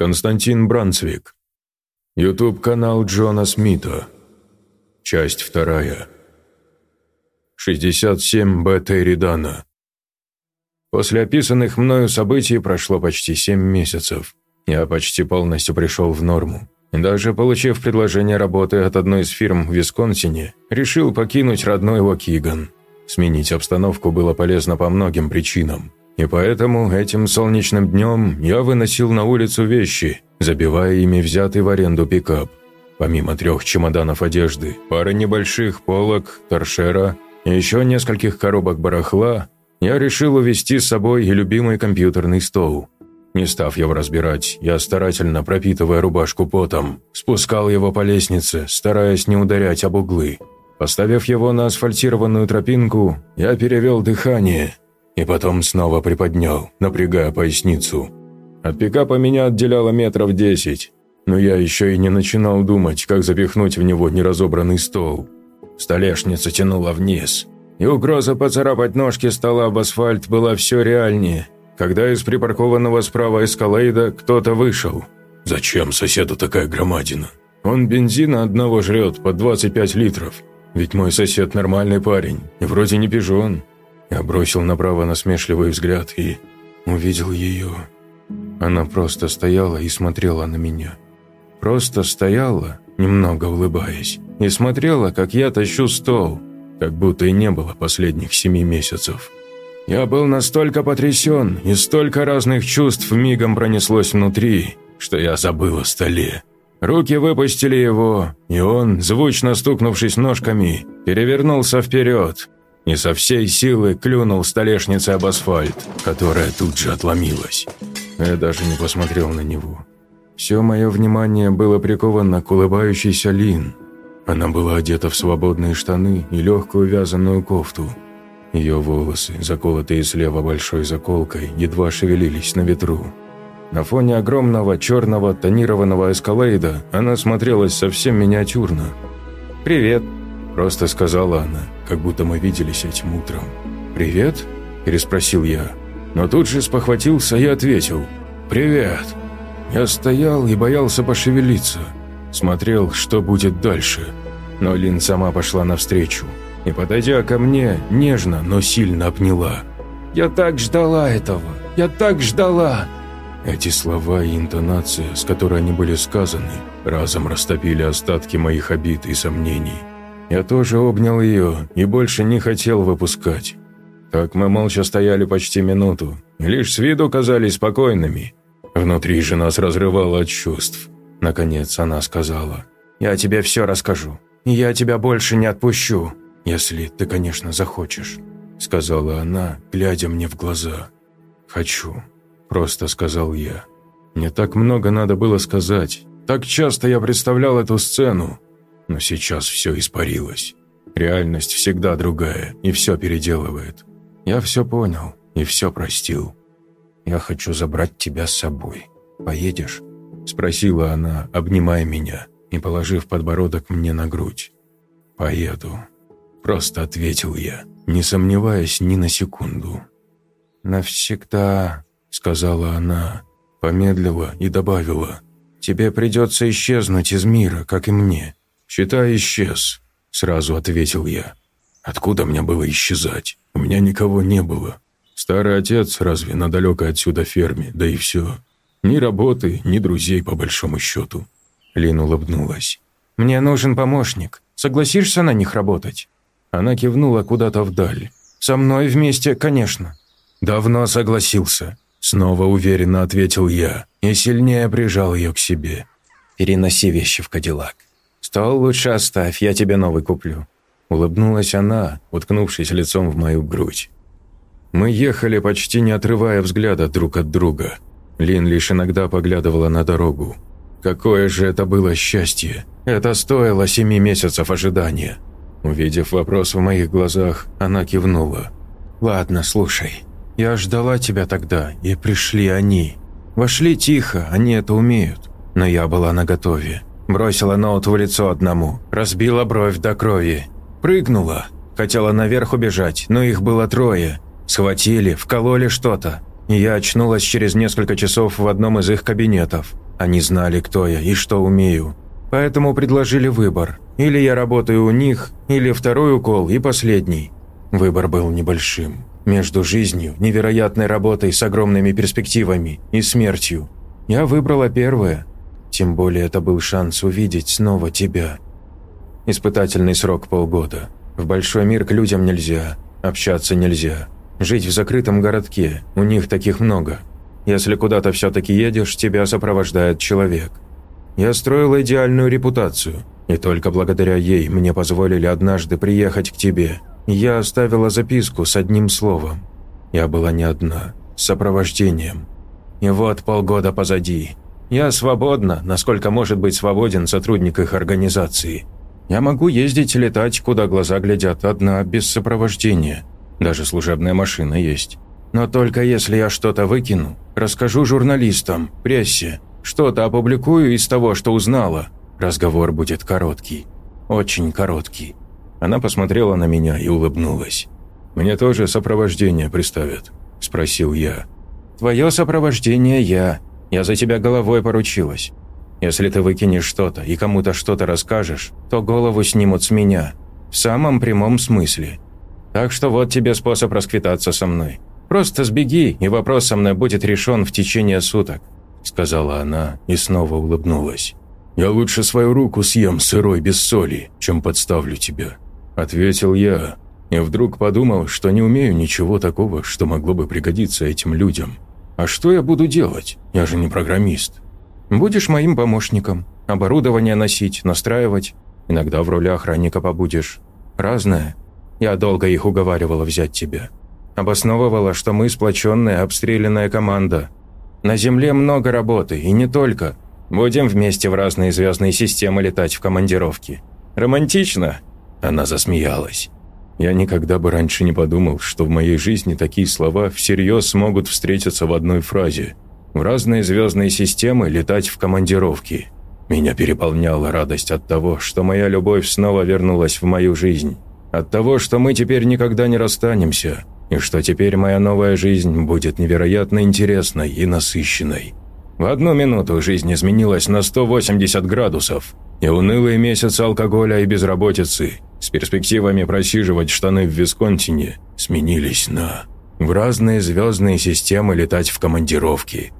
Константин Брансвик. Ютуб-канал Джона Смита. Часть вторая. 67 Б. Терридана. После описанных мною событий прошло почти 7 месяцев. Я почти полностью пришел в норму. Даже получив предложение работы от одной из фирм в Висконсине, решил покинуть родной Уокиган. Сменить обстановку было полезно по многим причинам. И поэтому этим солнечным днем я выносил на улицу вещи, забивая ими взятый в аренду пикап. Помимо трех чемоданов одежды, пары небольших полок, торшера и еще нескольких коробок барахла, я решил увезти с собой и любимый компьютерный стол. Не став его разбирать, я старательно пропитывая рубашку потом, спускал его по лестнице, стараясь не ударять об углы. Поставив его на асфальтированную тропинку, я перевел дыхание – и потом снова приподнял, напрягая поясницу. От пикапа меня отделяло метров десять, но я еще и не начинал думать, как запихнуть в него неразобранный стол. Столешница тянула вниз, и угроза поцарапать ножки стола об асфальт была все реальнее, когда из припаркованного справа эскалейда кто-то вышел. «Зачем соседу такая громадина? Он бензина одного жрет по 25 литров. Ведь мой сосед нормальный парень, вроде не пижон. Я бросил направо насмешливый взгляд и увидел ее. Она просто стояла и смотрела на меня. Просто стояла, немного улыбаясь, и смотрела, как я тащу стол, как будто и не было последних семи месяцев. Я был настолько потрясен, и столько разных чувств мигом пронеслось внутри, что я забыл о столе. Руки выпустили его, и он, звучно стукнувшись ножками, перевернулся вперед, и со всей силы клюнул столешницей об асфальт, которая тут же отломилась. Я даже не посмотрел на него. Все мое внимание было приковано к улыбающейся Лин. Она была одета в свободные штаны и легкую вязаную кофту. Ее волосы, заколотые слева большой заколкой, едва шевелились на ветру. На фоне огромного черного тонированного эскалейда она смотрелась совсем миниатюрно. «Привет», Просто сказала она, как будто мы виделись этим утром. «Привет?» – переспросил я. Но тут же спохватился и ответил. «Привет!» Я стоял и боялся пошевелиться. Смотрел, что будет дальше. Но Лин сама пошла навстречу. И, подойдя ко мне, нежно, но сильно обняла. «Я так ждала этого! Я так ждала!» Эти слова и интонация, с которой они были сказаны, разом растопили остатки моих обид и сомнений. Я тоже обнял ее и больше не хотел выпускать. Так мы молча стояли почти минуту, лишь с виду казались спокойными. Внутри же нас разрывало от чувств. Наконец она сказала, «Я тебе все расскажу, я тебя больше не отпущу, если ты, конечно, захочешь», сказала она, глядя мне в глаза. «Хочу», – просто сказал я. Мне так много надо было сказать. Так часто я представлял эту сцену, но сейчас все испарилось. Реальность всегда другая и все переделывает. Я все понял и все простил. «Я хочу забрать тебя с собой. Поедешь?» Спросила она, обнимая меня и положив подбородок мне на грудь. «Поеду», – просто ответил я, не сомневаясь ни на секунду. «Навсегда», – сказала она, помедлила и добавила, «тебе придется исчезнуть из мира, как и мне. «Считай, исчез», – сразу ответил я. «Откуда мне было исчезать? У меня никого не было. Старый отец разве на далекой отсюда ферме, да и все. Ни работы, ни друзей, по большому счету». Лин улыбнулась. «Мне нужен помощник. Согласишься на них работать?» Она кивнула куда-то вдаль. «Со мной вместе, конечно». «Давно согласился», – снова уверенно ответил я и сильнее прижал ее к себе. «Переноси вещи в Кадиллак. «Стол лучше оставь, я тебе новый куплю». Улыбнулась она, уткнувшись лицом в мою грудь. Мы ехали, почти не отрывая взгляда друг от друга. Лин лишь иногда поглядывала на дорогу. Какое же это было счастье! Это стоило семи месяцев ожидания. Увидев вопрос в моих глазах, она кивнула. «Ладно, слушай. Я ждала тебя тогда, и пришли они. Вошли тихо, они это умеют. Но я была наготове. Бросила ноут в лицо одному, разбила бровь до крови. Прыгнула. Хотела наверх убежать, но их было трое. Схватили, вкололи что-то. Я очнулась через несколько часов в одном из их кабинетов. Они знали, кто я и что умею. Поэтому предложили выбор. Или я работаю у них, или второй укол и последний. Выбор был небольшим. Между жизнью, невероятной работой с огромными перспективами и смертью. Я выбрала первое. Тем более это был шанс увидеть снова тебя. Испытательный срок полгода. В большой мир к людям нельзя, общаться нельзя. Жить в закрытом городке, у них таких много. Если куда-то все-таки едешь, тебя сопровождает человек. Я строила идеальную репутацию, и только благодаря ей мне позволили однажды приехать к тебе – я оставила записку с одним словом. Я была не одна, с сопровождением. И вот полгода позади. Я свободна, насколько может быть свободен сотрудник их организации. Я могу ездить и летать, куда глаза глядят, одна, без сопровождения. Даже служебная машина есть. Но только если я что-то выкину, расскажу журналистам, прессе, что-то опубликую из того, что узнала, разговор будет короткий. Очень короткий. Она посмотрела на меня и улыбнулась. «Мне тоже сопровождение приставят?» – спросил я. «Твое сопровождение я. Я за тебя головой поручилась. Если ты выкинешь что-то и кому-то что-то расскажешь, то голову снимут с меня. В самом прямом смысле. Так что вот тебе способ расквитаться со мной. Просто сбеги, и вопрос со мной будет решен в течение суток», – сказала она и снова улыбнулась. «Я лучше свою руку съем сырой без соли, чем подставлю тебя», Ответил я, и вдруг подумал, что не умею ничего такого, что могло бы пригодиться этим людям. А что я буду делать? Я же не программист. Будешь моим помощником. Оборудование носить, настраивать. Иногда в роли охранника побудешь. Разное. Я долго их уговаривала взять тебя. Обосновывала, что мы сплоченная, обстрелянная команда. На Земле много работы, и не только. Будем вместе в разные звездные системы летать в командировки. Романтично? Она засмеялась. Я никогда бы раньше не подумал, что в моей жизни такие слова всерьез смогут встретиться в одной фразе. В разные звездные системы летать в командировки. Меня переполняла радость от того, что моя любовь снова вернулась в мою жизнь. От того, что мы теперь никогда не расстанемся, и что теперь моя новая жизнь будет невероятно интересной и насыщенной. В одну минуту жизнь изменилась на 180 градусов, и унылые месяцы алкоголя и безработицы с перспективами просиживать штаны в Висконтине сменились на в разные звездные системы летать в командировки.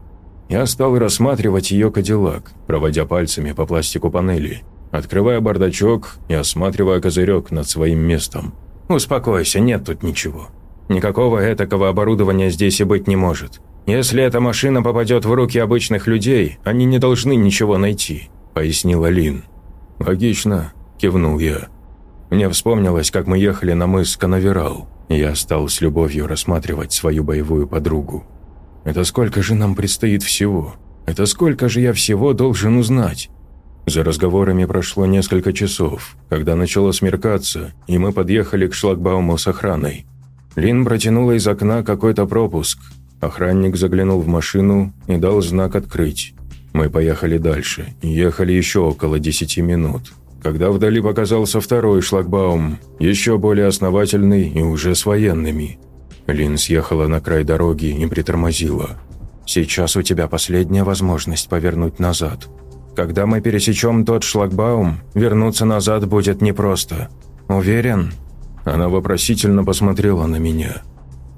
Я стал рассматривать ее кадиллак, проводя пальцами по пластику панели, открывая бардачок и осматривая козырек над своим местом. «Успокойся, нет тут ничего. Никакого этакого оборудования здесь и быть не может. Если эта машина попадет в руки обычных людей, они не должны ничего найти», – пояснила Лин. «Логично», – кивнул я. Мне вспомнилось, как мы ехали на мыс Канаверал, и я стал с любовью рассматривать свою боевую подругу. Это сколько же нам предстоит всего? Это сколько же я всего должен узнать? За разговорами прошло несколько часов, когда начало смеркаться, и мы подъехали к шлагбауму с охраной. Лин протянула из окна какой-то пропуск. Охранник заглянул в машину и дал знак «Открыть». Мы поехали дальше, ехали еще около десяти минут, когда вдали показался второй шлагбаум, еще более основательный и уже с военными. Лин съехала на край дороги и притормозила. «Сейчас у тебя последняя возможность повернуть назад. Когда мы пересечем тот шлагбаум, вернуться назад будет непросто. Уверен?» Она вопросительно посмотрела на меня.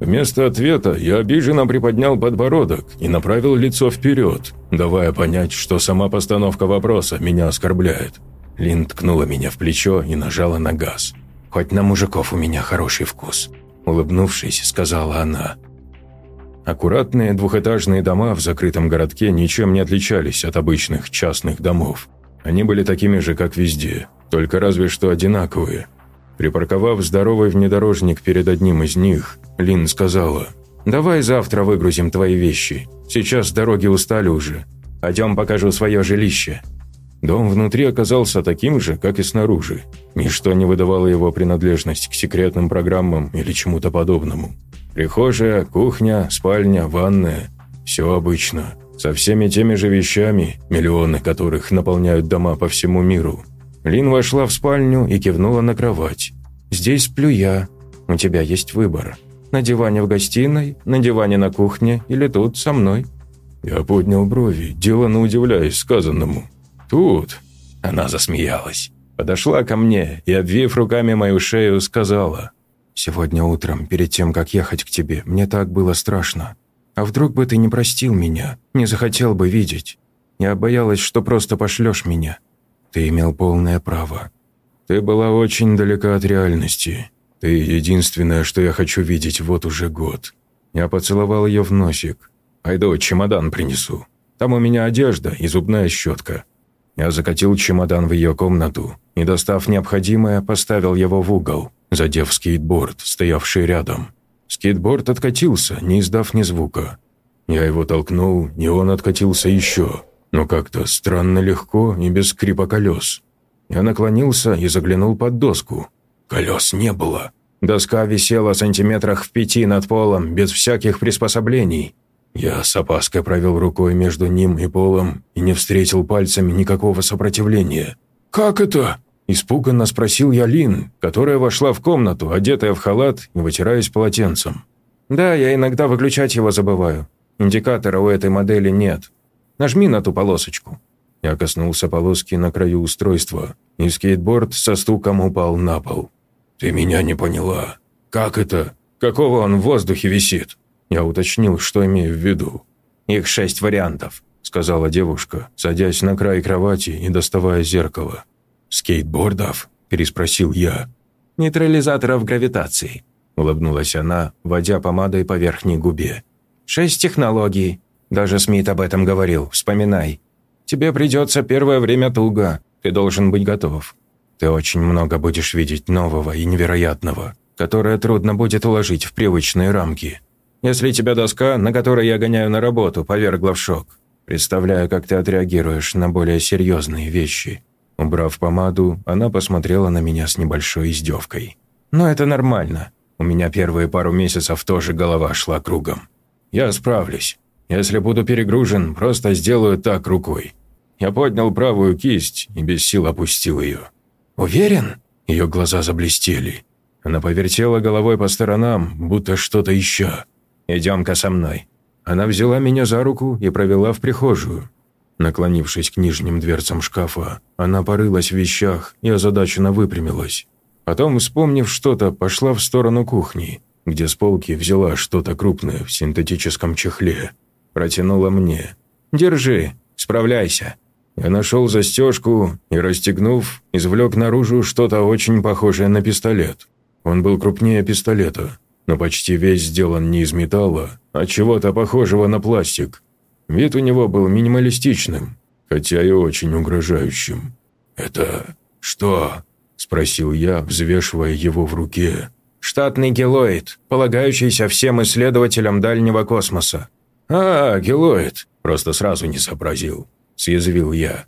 Вместо ответа я обиженно приподнял подбородок и направил лицо вперед, давая понять, что сама постановка вопроса меня оскорбляет. Лин ткнула меня в плечо и нажала на газ. «Хоть на мужиков у меня хороший вкус», – улыбнувшись, сказала она. Аккуратные двухэтажные дома в закрытом городке ничем не отличались от обычных частных домов. Они были такими же, как везде, только разве что одинаковые. Припарковав здоровый внедорожник перед одним из них, Лин сказала, «Давай завтра выгрузим твои вещи. Сейчас дороги устали уже. Пойдем покажу свое жилище». Дом внутри оказался таким же, как и снаружи. Ничто не выдавало его принадлежность к секретным программам или чему-то подобному. Прихожая, кухня, спальня, ванная – все обычно. Со всеми теми же вещами, миллионы которых наполняют дома по всему миру. Лин вошла в спальню и кивнула на кровать. «Здесь сплю я. У тебя есть выбор. На диване в гостиной, на диване на кухне или тут со мной». Я поднял брови, деланно удивляясь сказанному. «Тут!» Она засмеялась. Подошла ко мне и, обвив руками мою шею, сказала. «Сегодня утром, перед тем, как ехать к тебе, мне так было страшно. А вдруг бы ты не простил меня, не захотел бы видеть? Я боялась, что просто пошлешь меня. Ты имел полное право. Ты была очень далека от реальности. Ты единственное, что я хочу видеть вот уже год». Я поцеловал ее в носик. «Пойду чемодан принесу. Там у меня одежда и зубная щетка». Я закатил чемодан в ее комнату и, достав необходимое, поставил его в угол, задев скейтборд, стоявший рядом. Скейтборд откатился, не издав ни звука. Я его толкнул, и он откатился еще, но как-то странно легко и без скрипа колес. Я наклонился и заглянул под доску. Колес не было. Доска висела сантиметрах в пяти над полом, без всяких приспособлений. Я с опаской провел рукой между ним и полом и не встретил пальцами никакого сопротивления. «Как это?» – испуганно спросил я Лин, которая вошла в комнату, одетая в халат и вытираясь полотенцем. «Да, я иногда выключать его забываю. Индикатора у этой модели нет. Нажми на ту полосочку». Я коснулся полоски на краю устройства, и скейтборд со стуком упал на пол. «Ты меня не поняла. Как это? Какого он в воздухе висит?» Я уточнил, что имею в виду. «Их шесть вариантов», – сказала девушка, садясь на край кровати и доставая зеркало. «Скейтбордов?» – переспросил я. «Нейтрализаторов гравитации», – улыбнулась она, водя помадой по верхней губе. «Шесть технологий. Даже Смит об этом говорил, вспоминай. Тебе придется первое время туго, ты должен быть готов. Ты очень много будешь видеть нового и невероятного, которое трудно будет уложить в привычные рамки. Если тебя доска, на которой я гоняю на работу, повергла в шок. Представляю, как ты отреагируешь на более серьезные вещи». Убрав помаду, она посмотрела на меня с небольшой издевкой. «Но это нормально. У меня первые пару месяцев тоже голова шла кругом. Я справлюсь. Если буду перегружен, просто сделаю так рукой». Я поднял правую кисть и без сил опустил ее. «Уверен?» Ее глаза заблестели. Она повертела головой по сторонам, будто что-то ища. «Идем-ка со мной». Она взяла меня за руку и провела в прихожую. Наклонившись к нижним дверцам шкафа, она порылась в вещах и озадаченно выпрямилась. Потом, вспомнив что-то, пошла в сторону кухни, где с полки взяла что-то крупное в синтетическом чехле. Протянула мне. «Держи, справляйся». Я нашел застежку и, расстегнув, извлек наружу что-то очень похожее на пистолет. Он был крупнее пистолета, но почти весь сделан не из металла, а чего-то похожего на пластик. Вид у него был минималистичным, хотя и очень угрожающим. «Это что?» – спросил я, взвешивая его в руке. «Штатный гелоид, полагающийся всем исследователям дальнего космоса». «А, гелоид!» – просто сразу не сообразил. Съязвил я.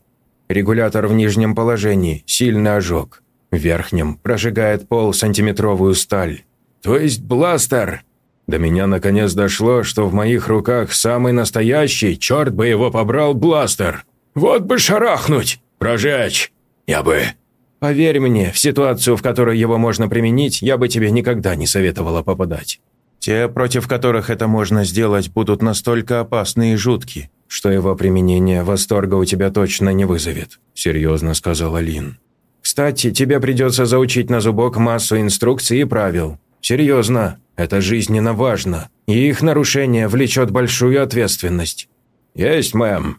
Регулятор в нижнем положении, сильный ожог. В верхнем прожигает пол сантиметровую сталь. «То есть бластер?» До меня наконец дошло, что в моих руках самый настоящий, черт бы его побрал, бластер. «Вот бы шарахнуть! Прожечь! Я бы...» «Поверь мне, в ситуацию, в которой его можно применить, я бы тебе никогда не советовала попадать. Те, против которых это можно сделать, будут настолько опасны и жутки, что его применение восторга у тебя точно не вызовет», – серьезно сказала Лин. «Кстати, тебе придется заучить на зубок массу инструкций и правил. Серьезно, это жизненно важно, и их нарушение влечет большую ответственность». «Есть, мэм».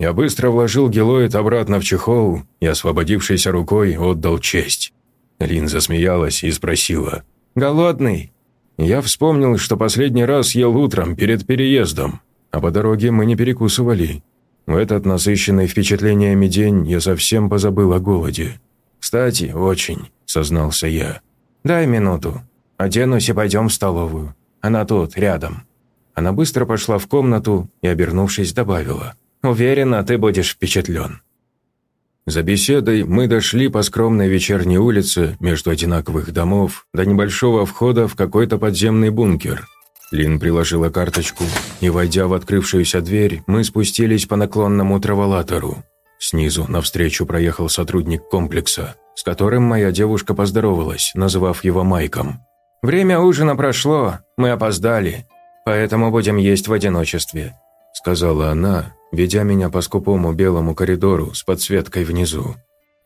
Я быстро вложил гелоид обратно в чехол и, освободившейся рукой, отдал честь. Лин засмеялась и спросила. «Голодный?» Я вспомнил, что последний раз ел утром перед переездом, а по дороге мы не перекусывали. В этот насыщенный впечатлениями день я совсем позабыл о голоде. «Кстати, очень», — сознался я. «Дай минуту», Оденусь и пойдем в столовую. Она тут, рядом». Она быстро пошла в комнату и, обернувшись, добавила. «Уверена, ты будешь впечатлен». За беседой мы дошли по скромной вечерней улице между одинаковых домов до небольшого входа в какой-то подземный бункер. Лин приложила карточку, и, войдя в открывшуюся дверь, мы спустились по наклонному траволатору. Снизу навстречу проехал сотрудник комплекса, с которым моя девушка поздоровалась, назвав его Майком. «Время ужина прошло, мы опоздали, поэтому будем есть в одиночестве. Сказала она, ведя меня по скупому белому коридору с подсветкой внизу.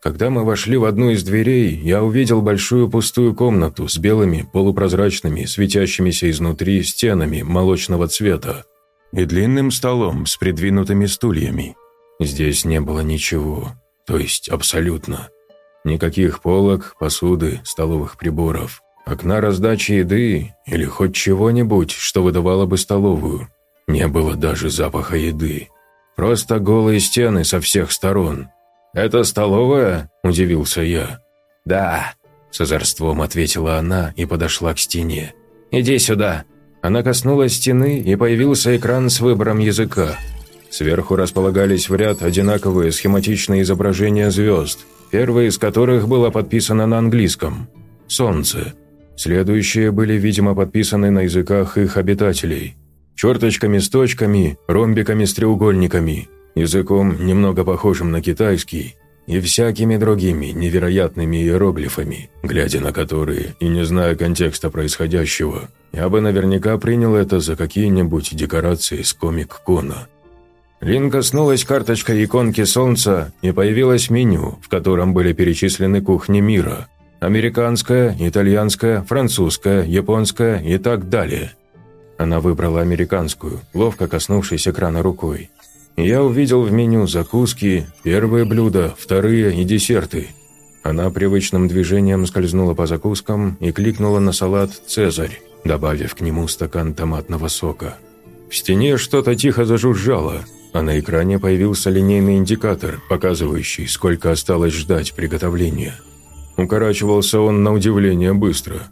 Когда мы вошли в одну из дверей, я увидел большую пустую комнату с белыми, полупрозрачными, светящимися изнутри стенами молочного цвета и длинным столом с придвинутыми стульями. Здесь не было ничего, то есть абсолютно. Никаких полок, посуды, столовых приборов, окна раздачи еды или хоть чего-нибудь, что выдавало бы столовую. Не было даже запаха еды. Просто голые стены со всех сторон. «Это столовая?» – удивился я. «Да», – с озорством ответила она и подошла к стене. «Иди сюда». Она коснулась стены, и появился экран с выбором языка. Сверху располагались в ряд одинаковые схематичные изображения звезд, первая из которых была подписана на английском – «Солнце». Следующие были, видимо, подписаны на языках их обитателей. Черточками с точками, ромбиками с треугольниками, языком, немного похожим на китайский, и всякими другими невероятными иероглифами, глядя на которые и не зная контекста происходящего, я бы наверняка принял это за какие-нибудь декорации с комик-кона. Лин коснулась карточкой иконки солнца, и появилось меню, в котором были перечислены кухни мира. Американская, итальянская, французская, японская и так далее. Она выбрала американскую, ловко коснувшись экрана рукой. Я увидел в меню закуски, первые блюда, вторые и десерты. Она привычным движением скользнула по закускам и кликнула на салат «Цезарь», добавив к нему стакан томатного сока. В стене что-то тихо зажужжало, а на экране появился линейный индикатор, показывающий, сколько осталось ждать приготовления. Укорачивался он на удивление быстро.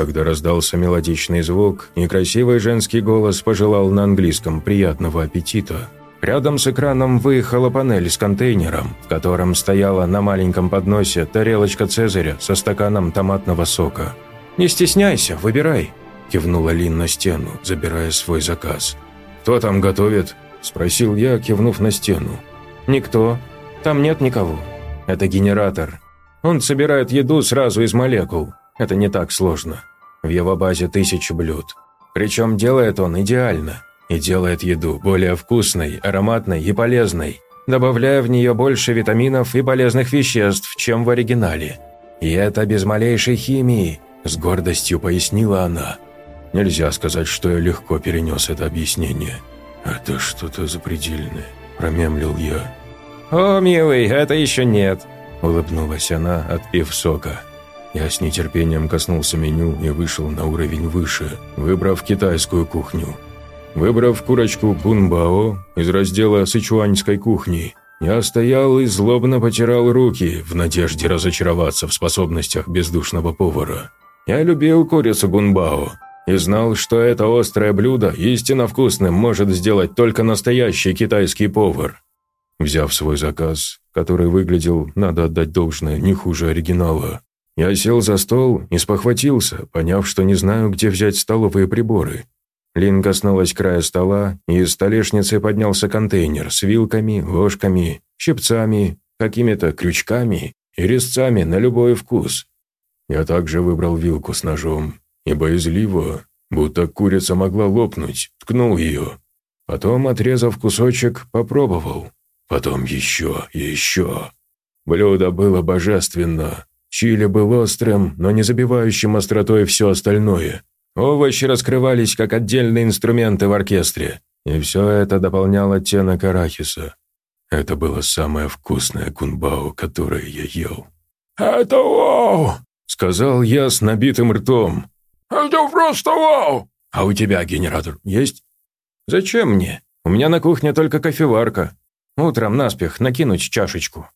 Когда раздался мелодичный звук, и красивый женский голос пожелал на английском «приятного аппетита», Рядом с экраном выехала панель с контейнером, в котором стояла на маленьком подносе тарелочка Цезаря со стаканом томатного сока. «Не стесняйся, выбирай», – кивнула Лин на стену, забирая свой заказ. «Кто там готовит?» – спросил я, кивнув на стену. «Никто. Там нет никого. Это генератор. Он собирает еду сразу из молекул. Это не так сложно. В его базе тысячи блюд. Причем делает он идеально и делает еду более вкусной, ароматной и полезной, добавляя в нее больше витаминов и полезных веществ, чем в оригинале. И это без малейшей химии, с гордостью пояснила она. Нельзя сказать, что я легко перенес это объяснение. «Это что-то запредельное», – промемлил я. «О, милый, это еще нет», – улыбнулась она, отпив сока. Я с нетерпением коснулся меню и вышел на уровень выше, выбрав китайскую кухню. Выбрав курочку бунбао из раздела сычуаньской кухни, я стоял и злобно потирал руки в надежде разочароваться в способностях бездушного повара. Я любил курицу гунбао и знал, что это острое блюдо истинно вкусным может сделать только настоящий китайский повар. Взяв свой заказ, который выглядел, надо отдать должное, не хуже оригинала, я сел за стол и спохватился, поняв, что не знаю, где взять столовые приборы. Лин коснулась края стола, и из столешницы поднялся контейнер с вилками, ложками, щипцами, какими-то крючками и резцами на любой вкус. Я также выбрал вилку с ножом и боязливо, будто курица могла лопнуть, ткнул ее. Потом, отрезав кусочек, попробовал. Потом еще еще. Блюдо было божественно. Чили был острым, но не забивающим остротой все остальное. Овощи раскрывались как отдельные инструменты в оркестре, и все это дополняло оттенок арахиса. Это было самое вкусное кунбао, которое я ел. «Это вау!» — сказал я с набитым ртом. «Это просто вау!» «А у тебя генератор есть?» «Зачем мне? У меня на кухне только кофеварка. Утром наспех накинуть чашечку.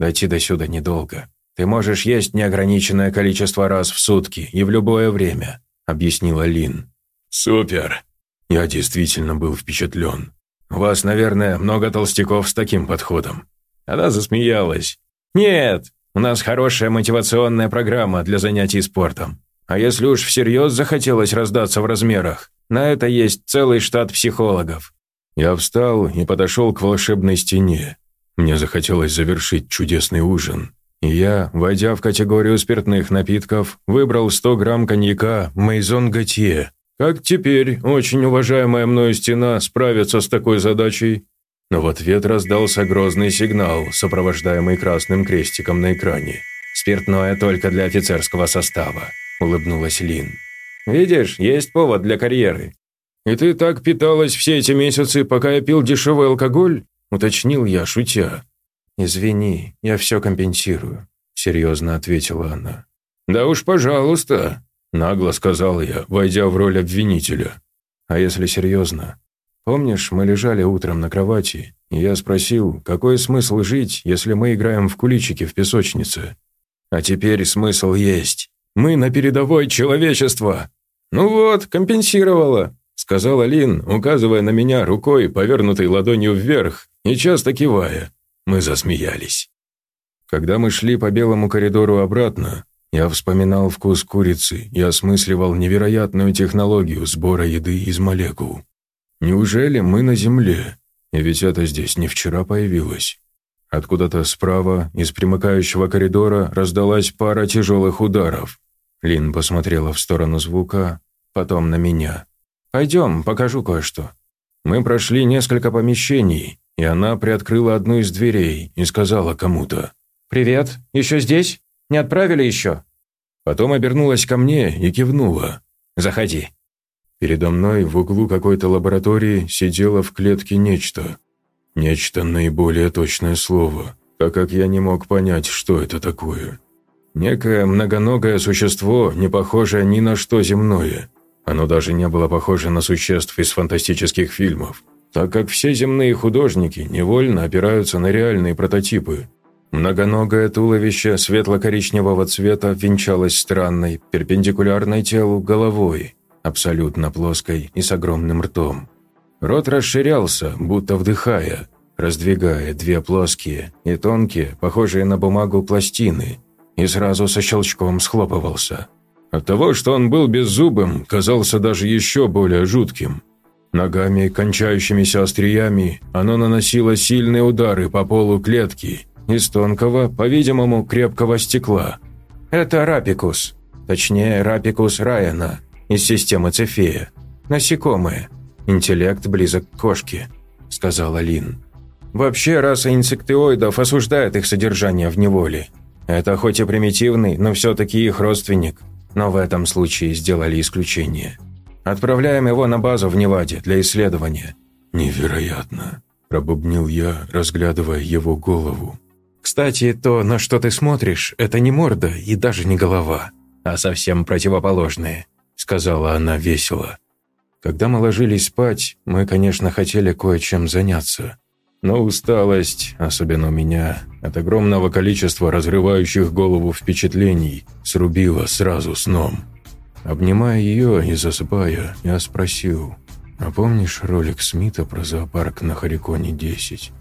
Дойти до сюда недолго. Ты можешь есть неограниченное количество раз в сутки и в любое время. – объяснила Лин. «Супер!» Я действительно был впечатлен. «У вас, наверное, много толстяков с таким подходом». Она засмеялась. «Нет, у нас хорошая мотивационная программа для занятий спортом. А если уж всерьез захотелось раздаться в размерах, на это есть целый штат психологов». Я встал и подошел к волшебной стене. Мне захотелось завершить чудесный ужин. Я, войдя в категорию спиртных напитков, выбрал 100 грамм коньяка «Мейзон Готье» Как теперь очень уважаемая мною стена справится с такой задачей?» Но в ответ раздался грозный сигнал, сопровождаемый красным крестиком на экране. «Спиртное только для офицерского состава», – улыбнулась Лин. «Видишь, есть повод для карьеры». «И ты так питалась все эти месяцы, пока я пил дешевый алкоголь?» – уточнил я, шутя. «Извини, я все компенсирую», – серьезно ответила она. «Да уж, пожалуйста», – нагло сказал я, войдя в роль обвинителя. «А если серьезно? Помнишь, мы лежали утром на кровати, и я спросил, какой смысл жить, если мы играем в куличики в песочнице? А теперь смысл есть. Мы на передовой человечества. Ну вот, компенсировала, сказала Лин, указывая на меня рукой, повернутой ладонью вверх, и часто кивая. Мы засмеялись. Когда мы шли по белому коридору обратно, я вспоминал вкус курицы и осмысливал невероятную технологию сбора еды из молекул. Неужели мы на Земле? Ведь это здесь не вчера появилось. Откуда-то справа, из примыкающего коридора, раздалась пара тяжелых ударов. Лин посмотрела в сторону звука, потом на меня. «Пойдем, покажу кое-что». Мы прошли несколько помещений, и она приоткрыла одну из дверей и сказала кому-то. «Привет, еще здесь? Не отправили еще?» Потом обернулась ко мне и кивнула. «Заходи». Передо мной в углу какой-то лаборатории сидело в клетке нечто. Нечто наиболее точное слово, так как я не мог понять, что это такое. Некое многоногое существо, не похожее ни на что земное. Оно даже не было похоже на существ из фантастических фильмов, так как все земные художники невольно опираются на реальные прототипы. Многоногое туловище светло-коричневого цвета венчалось странной, перпендикулярной телу головой, абсолютно плоской и с огромным ртом. Рот расширялся, будто вдыхая, раздвигая две плоские и тонкие, похожие на бумагу пластины, и сразу со щелчком схлопывался. От того, что он был беззубым, казался даже еще более жутким. Ногами, кончающимися остриями, оно наносило сильные удары по полу клетки из тонкого, по-видимому, крепкого стекла. Это рапикус, точнее, рапикус Райана, из системы Цефея. Насекомые. Интеллект близок к кошке», – сказала Лин. «Вообще раса инсектиоидов осуждает их содержание в неволе. Это хоть и примитивный, но все-таки их родственник. Но в этом случае сделали исключение. Отправляем его на базу в Неваде для исследования». «Невероятно», – пробубнил я, разглядывая его голову. «Кстати, то, на что ты смотришь, это не морда и даже не голова, а совсем противоположные сказала она весело. Когда мы ложились спать, мы, конечно, хотели кое-чем заняться. Но усталость, особенно у меня, от огромного количества разрывающих голову впечатлений, срубила сразу сном. Обнимая ее и засыпая, я спросил, «А помнишь ролик Смита про зоопарк на Хариконе-10?»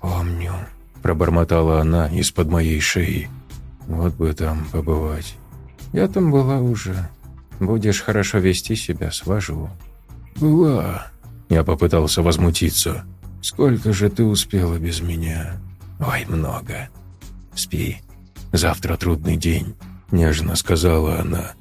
«Помню», – пробормотала она из-под моей шеи. «Вот бы там побывать. Я там была уже. Будешь хорошо вести себя, свожу». «Была». Я попытался возмутиться. «Сколько же ты успела без меня?» «Ой, много. Спи. Завтра трудный день», – нежно сказала она.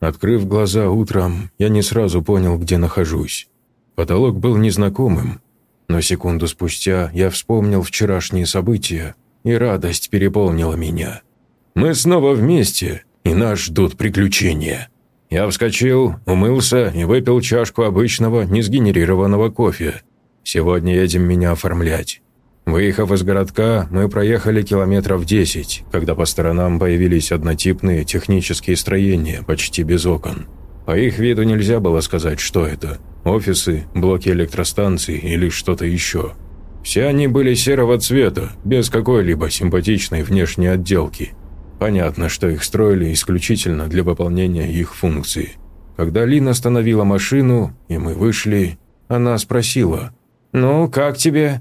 Открыв глаза утром, я не сразу понял, где нахожусь. Потолок был незнакомым, но секунду спустя я вспомнил вчерашние события, и радость переполнила меня. Мы снова вместе, и нас ждут приключения. Я вскочил, умылся и выпил чашку обычного несгенерированного кофе. Сегодня едем меня оформлять. Выехав из городка, мы проехали километров 10, когда по сторонам появились однотипные технические строения, почти без окон. По их виду нельзя было сказать, что это – офисы, блоки электростанций или что-то еще. Все они были серого цвета, без какой-либо симпатичной внешней отделки – Понятно, что их строили исключительно для выполнения их функций. Когда Лин остановила машину, и мы вышли, она спросила, «Ну, как тебе?»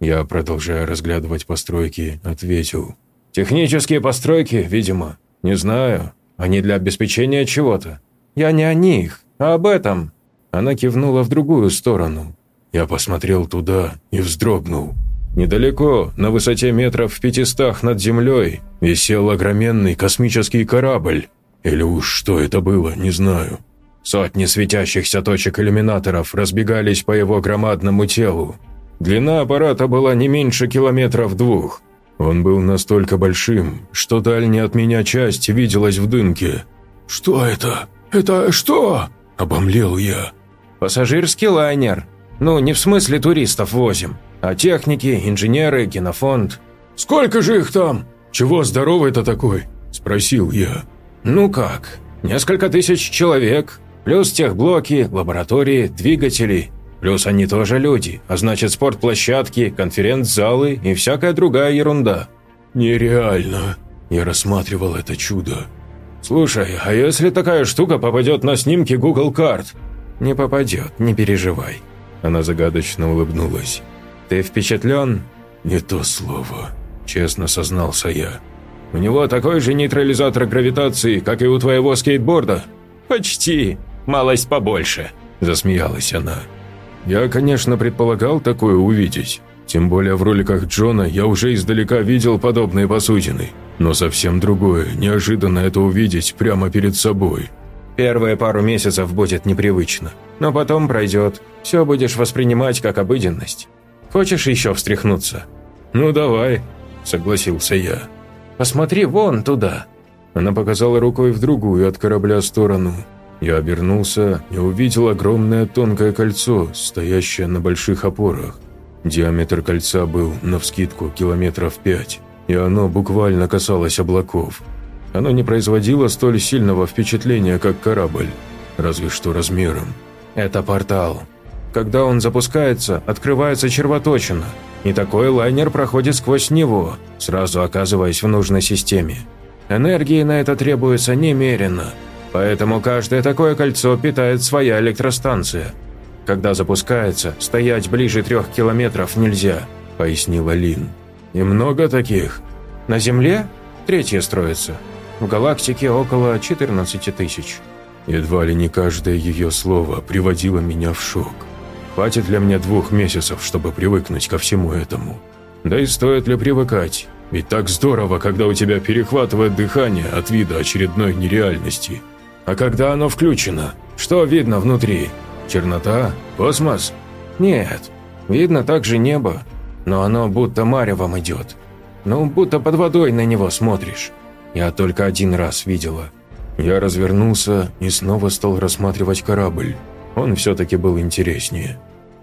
Я, продолжая разглядывать постройки, ответил, «Технические постройки, видимо. Не знаю. Они для обеспечения чего-то. Я не о них, а об этом». Она кивнула в другую сторону. Я посмотрел туда и вздрогнул. Недалеко, на высоте метров в пятистах над землей, висел огроменный космический корабль. Или уж что это было, не знаю. Сотни светящихся точек иллюминаторов разбегались по его громадному телу. Длина аппарата была не меньше километров двух. Он был настолько большим, что дальняя от меня часть виделась в дымке. «Что это? Это что?» – обомлел я. «Пассажирский лайнер. Ну, не в смысле туристов возим, а техники, инженеры, кинофонд». «Сколько же их там?» «Чего здоровый-то такой?» – спросил я. «Ну как, несколько тысяч человек, плюс техблоки, лаборатории, двигатели, плюс они тоже люди, а значит спортплощадки, конференц-залы и всякая другая ерунда». «Нереально!» – я рассматривал это чудо. «Слушай, а если такая штука попадет на снимки Google карт?» «Не попадет, не переживай». Она загадочно улыбнулась. «Ты впечатлен?» «Не то слово», – честно сознался я. У него такой же нейтрализатор гравитации, как и у твоего скейтборда?» «Почти. Малость побольше», – засмеялась она. «Я, конечно, предполагал такое увидеть. Тем более в роликах Джона я уже издалека видел подобные посудины. Но совсем другое, неожиданно это увидеть прямо перед собой». «Первые пару месяцев будет непривычно, но потом пройдет. Все будешь воспринимать как обыденность. Хочешь еще встряхнуться?» «Ну давай», – согласился я. Посмотри вон туда!» Она показала рукой в другую от корабля сторону. Я обернулся и увидел огромное тонкое кольцо, стоящее на больших опорах. Диаметр кольца был, навскидку, километров пять, и оно буквально касалось облаков. Оно не производило столь сильного впечатления, как корабль, разве что размером. «Это портал. Когда он запускается, открывается червоточина, и такой лайнер проходит сквозь него, сразу оказываясь в нужной системе. Энергии на это требуется немерено, поэтому каждое такое кольцо питает своя электростанция. Когда запускается, стоять ближе трех километров нельзя, пояснила Лин. И много таких? На Земле третье строится. В галактике около 14 тысяч. Едва ли не каждое ее слово приводило меня в шок. Хватит для меня двух месяцев, чтобы привыкнуть ко всему этому? Да и стоит ли привыкать? Ведь так здорово, когда у тебя перехватывает дыхание от вида очередной нереальности. А когда оно включено, что видно внутри? Чернота? Космос? Нет, видно также небо, но оно будто маревом идет. Ну, будто под водой на него смотришь. Я только один раз видела. Я развернулся и снова стал рассматривать корабль. Он все-таки был интереснее.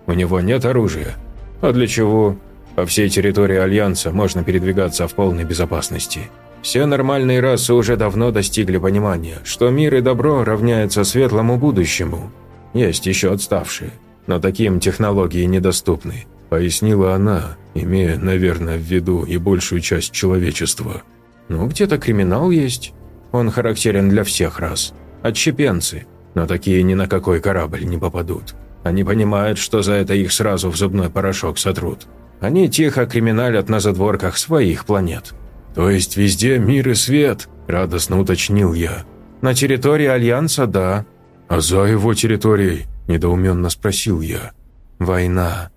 У него нет оружия. А для чего? По всей территории Альянса можно передвигаться в полной безопасности. Все нормальные расы уже давно достигли понимания, что мир и добро равняются светлому будущему. Есть еще отставшие, но таким технологии недоступны, пояснила она, имея, наверное, в виду и большую часть человечества. Ну, где-то криминал есть. Он характерен для всех рас. Отщепенцы – но такие ни на какой корабль не попадут. Они понимают, что за это их сразу в зубной порошок сотрут. Они тихо криминалят на задворках своих планет. «То есть везде мир и свет?» – радостно уточнил я. «На территории Альянса – да». «А за его территорией?» – недоуменно спросил я. «Война.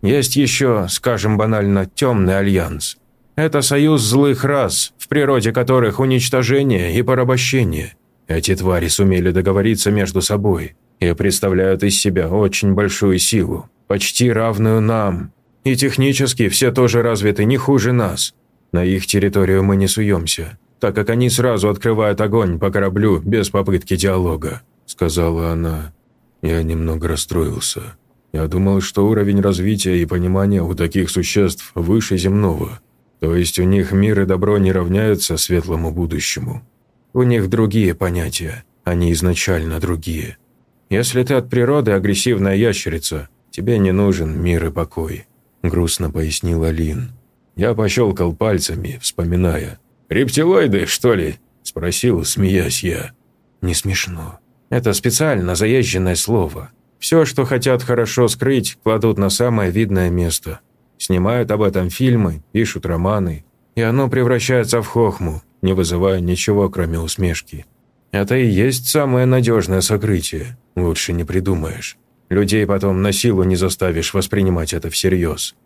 Есть еще, скажем банально, темный Альянс. Это союз злых рас, в природе которых уничтожение и порабощение. Эти твари сумели договориться между собой и представляют из себя очень большую силу, почти равную нам. И технически все тоже развиты не хуже нас. На их территорию мы не суемся, так как они сразу открывают огонь по кораблю без попытки диалога», – сказала она. Я немного расстроился. Я думал, что уровень развития и понимания у таких существ выше земного. То есть у них мир и добро не равняются светлому будущему. У них другие понятия, они изначально другие. Если ты от природы агрессивная ящерица, тебе не нужен мир и покой», – грустно пояснила Лин. Я пощелкал пальцами, вспоминая. «Рептилоиды, что ли?» – спросил, смеясь я. «Не смешно. Это специально заезженное слово. Все, что хотят хорошо скрыть, кладут на самое видное место. Снимают об этом фильмы, пишут романы, и оно превращается в хохму, не вызывая ничего, кроме усмешки. Это и есть самое надежное сокрытие, лучше не придумаешь. Людей потом на силу не заставишь воспринимать это всерьез.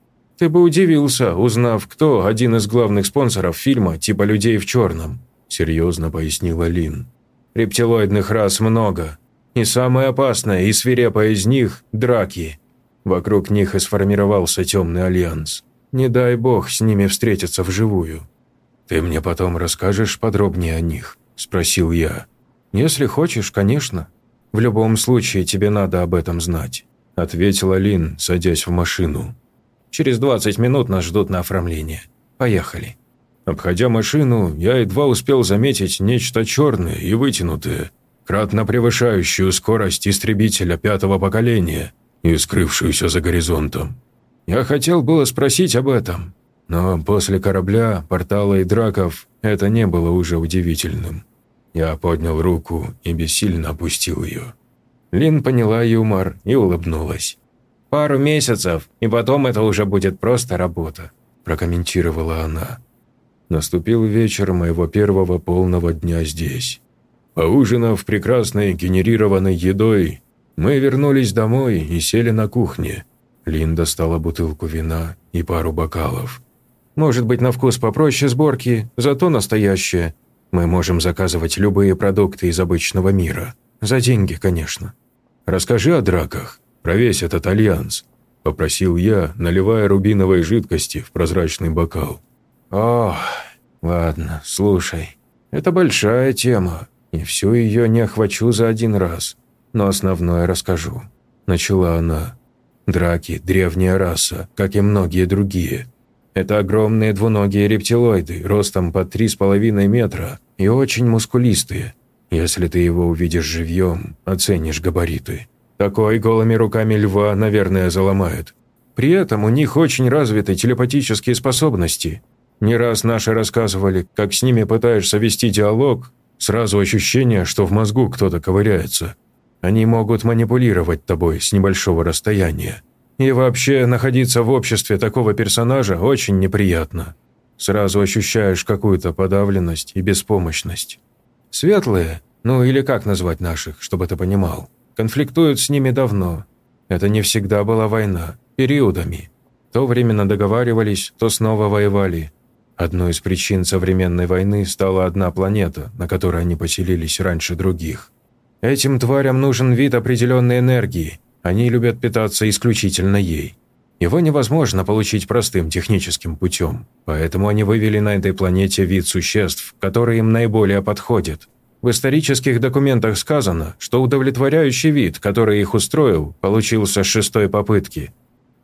Ты бы удивился, узнав, кто один из главных спонсоров фильма типа «Людей в черном», серьезно пояснила Лин. Рептилоидных рас много. И самое опасное и свирепое из них – драки. Вокруг них и сформировался темный альянс. Не дай бог с ними встретиться вживую. «Ты мне потом расскажешь подробнее о них?» – спросил я. «Если хочешь, конечно. В любом случае тебе надо об этом знать», – ответила Лин, садясь в машину. «Через 20 минут нас ждут на оформление. Поехали». Обходя машину, я едва успел заметить нечто черное и вытянутое, кратно превышающую скорость истребителя пятого поколения и скрывшуюся за горизонтом. Я хотел было спросить об этом, но после корабля, портала и драков это не было уже удивительным. Я поднял руку и бессильно опустил ее. Лин поняла юмор и улыбнулась. «Пару месяцев, и потом это уже будет просто работа», – прокомментировала она. Наступил вечер моего первого полного дня здесь. Поужинав прекрасной генерированной едой, мы вернулись домой и сели на кухне. Линда стала бутылку вина и пару бокалов. «Может быть, на вкус попроще сборки, зато настоящее. Мы можем заказывать любые продукты из обычного мира. За деньги, конечно. Расскажи о драках, про весь этот альянс», – попросил я, наливая рубиновой жидкости в прозрачный бокал. «Ох, ладно, слушай. Это большая тема, и всю ее не охвачу за один раз. Но основное расскажу». Начала она. Драки – древняя раса, как и многие другие. Это огромные двуногие рептилоиды, ростом под 3,5 метра и очень мускулистые. Если ты его увидишь живьем, оценишь габариты. Такой голыми руками льва, наверное, заломают. При этом у них очень развиты телепатические способности. Не раз наши рассказывали, как с ними пытаешься вести диалог, сразу ощущение, что в мозгу кто-то ковыряется. Они могут манипулировать тобой с небольшого расстояния. И вообще, находиться в обществе такого персонажа очень неприятно. Сразу ощущаешь какую-то подавленность и беспомощность. Светлые, ну или как назвать наших, чтобы ты понимал, конфликтуют с ними давно. Это не всегда была война, периодами. То временно договаривались, то снова воевали. Одной из причин современной войны стала одна планета, на которой они поселились раньше других. Этим тварям нужен вид определенной энергии, они любят питаться исключительно ей. Его невозможно получить простым техническим путем, поэтому они вывели на этой планете вид существ, которые им наиболее подходит. В исторических документах сказано, что удовлетворяющий вид, который их устроил, получился с шестой попытки.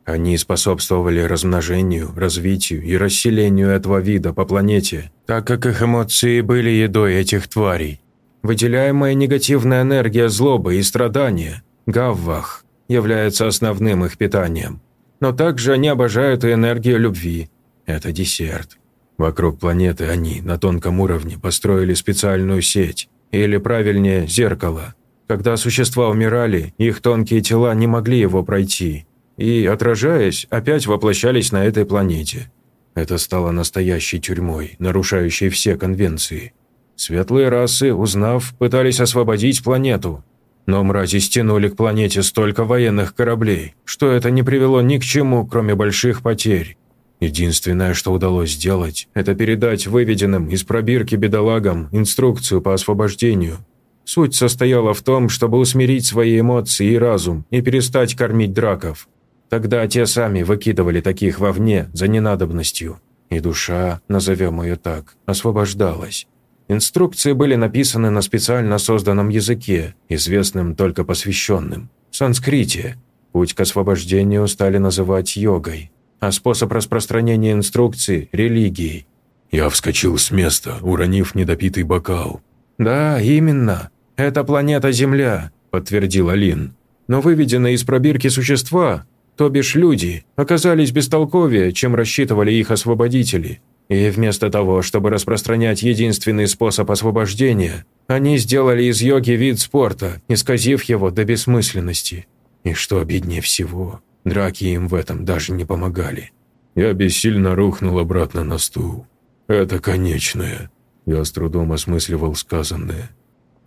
Они способствовали размножению, развитию и расселению этого вида по планете, так как их эмоции были едой этих тварей. Выделяемая негативная энергия злобы и страдания – гаввах – является основным их питанием. Но также они обожают и энергию любви. Это десерт. Вокруг планеты они на тонком уровне построили специальную сеть, или правильнее, зеркало. Когда существа умирали, их тонкие тела не могли его пройти, и, отражаясь, опять воплощались на этой планете. Это стало настоящей тюрьмой, нарушающей все конвенции. Светлые расы, узнав, пытались освободить планету. Но мрази стянули к планете столько военных кораблей, что это не привело ни к чему, кроме больших потерь. Единственное, что удалось сделать, это передать выведенным из пробирки бедолагам инструкцию по освобождению. Суть состояла в том, чтобы усмирить свои эмоции и разум и перестать кормить драков. Тогда те сами выкидывали таких вовне за ненадобностью. И душа, назовем ее так, освобождалась. Инструкции были написаны на специально созданном языке, известным только посвященным – санскрите. Путь к освобождению стали называть йогой, а способ распространения инструкций – религией. Я вскочил с места, уронив недопитый бокал. «Да, именно. Это планета Земля», – подтвердил Алин. «Но выведенные из пробирки существа, то бишь люди, оказались бестолковее, чем рассчитывали их освободители. И вместо того, чтобы распространять единственный способ освобождения, они сделали из йоги вид спорта, исказив его до бессмысленности. И что обиднее всего, драки им в этом даже не помогали. Я бессильно рухнул обратно на стул. «Это конечное», – я с трудом осмысливал сказанное.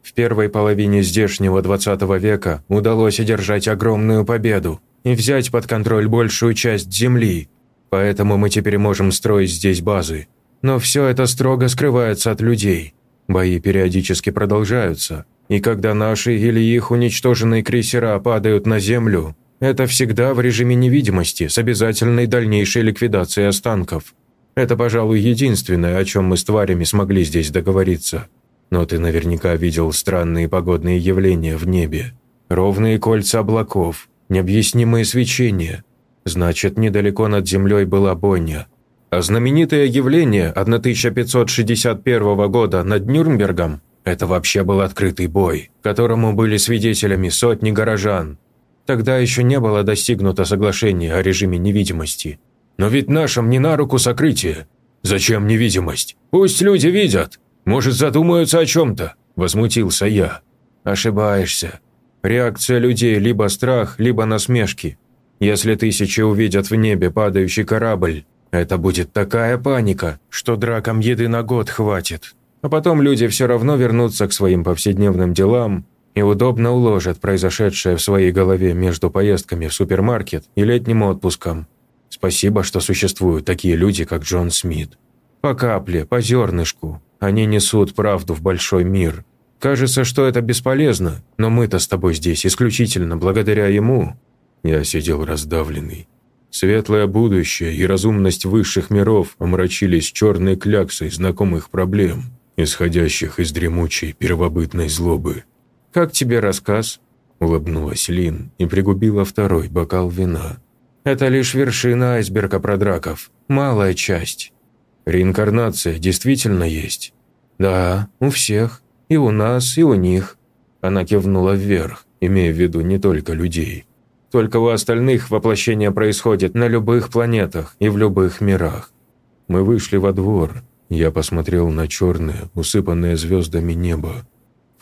В первой половине здешнего 20 века удалось одержать огромную победу и взять под контроль большую часть земли, Поэтому мы теперь можем строить здесь базы. Но все это строго скрывается от людей. Бои периодически продолжаются, И когда наши или их уничтоженные крейсера падают на Землю, это всегда в режиме невидимости с обязательной дальнейшей ликвидацией останков. Это, пожалуй, единственное, о чем мы с тварями смогли здесь договориться. Но ты наверняка видел странные погодные явления в небе. Ровные кольца облаков, необъяснимое свечение. Значит, недалеко над землей была бойня. А знаменитое явление 1561 года над Нюрнбергом – это вообще был открытый бой, которому были свидетелями сотни горожан. Тогда еще не было достигнуто соглашение о режиме невидимости. Но ведь нашим не на руку сокрытие. Зачем невидимость? Пусть люди видят. Может, задумаются о чем-то?» – возмутился я. «Ошибаешься. Реакция людей либо страх, либо насмешки. Если тысячи увидят в небе падающий корабль, это будет такая паника, что дракам еды на год хватит. А потом люди все равно вернутся к своим повседневным делам и удобно уложат произошедшее в своей голове между поездками в супермаркет и летним отпуском. Спасибо, что существуют такие люди, как Джон Смит. По капле, по зернышку, они несут правду в большой мир. Кажется, что это бесполезно, но мы-то с тобой здесь исключительно благодаря ему». Я сидел раздавленный. Светлое будущее и разумность высших миров омрачились черной кляксой знакомых проблем, исходящих из дремучей первобытной злобы. «Как тебе рассказ?» – улыбнулась Лин и пригубила второй бокал вина. «Это лишь вершина айсберга про драков, малая часть. Реинкарнация действительно есть. Да, у всех. И у нас, и у них. Она кивнула вверх, имея в виду не только людей. Только у остальных воплощение происходит на любых планетах и в любых мирах. Мы вышли во двор. Я посмотрел на черное, усыпанное звездами небо.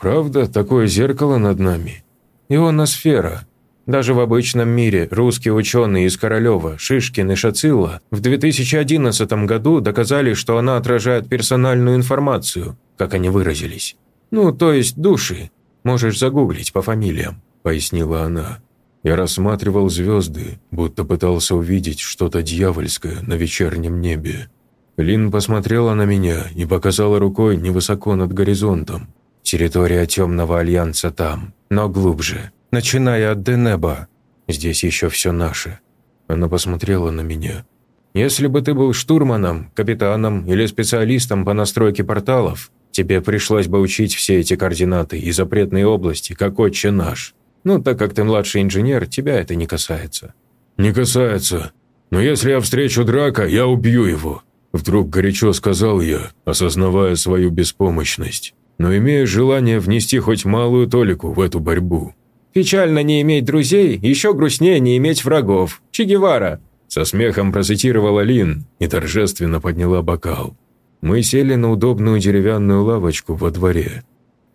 Правда, такое зеркало над нами? Ионосфера, даже в обычном мире русские ученые из Королева, Шишкин и Шацилла в 2011 году доказали, что она отражает персональную информацию, как они выразились. «Ну, то есть души. Можешь загуглить по фамилиям», – пояснила она. Я рассматривал звезды, будто пытался увидеть что-то дьявольское на вечернем небе. Лин посмотрела на меня и показала рукой невысоко над горизонтом. Территория Темного Альянса там, но глубже начиная от Денеба. Здесь еще все наше». Она посмотрела на меня. «Если бы ты был штурманом, капитаном или специалистом по настройке порталов, тебе пришлось бы учить все эти координаты и запретные области, как отче наш. Ну, так как ты младший инженер, тебя это не касается». «Не касается. Но если я встречу драка, я убью его», Вдруг горячо сказал я, осознавая свою беспомощность, но имея желание внести хоть малую толику в эту борьбу. Печально не иметь друзей, еще грустнее не иметь врагов. Че Гевара!» Со смехом процитировала Лин и торжественно подняла бокал. Мы сели на удобную деревянную лавочку во дворе.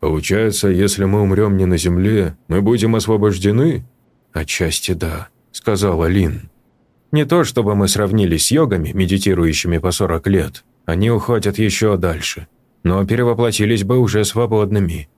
«Получается, если мы умрем не на земле, мы будем освобождены?» «Отчасти да», — сказала Лин. «Не то, чтобы мы сравнились с йогами, медитирующими по 40 лет. Они уходят еще дальше. Но перевоплотились бы уже свободными».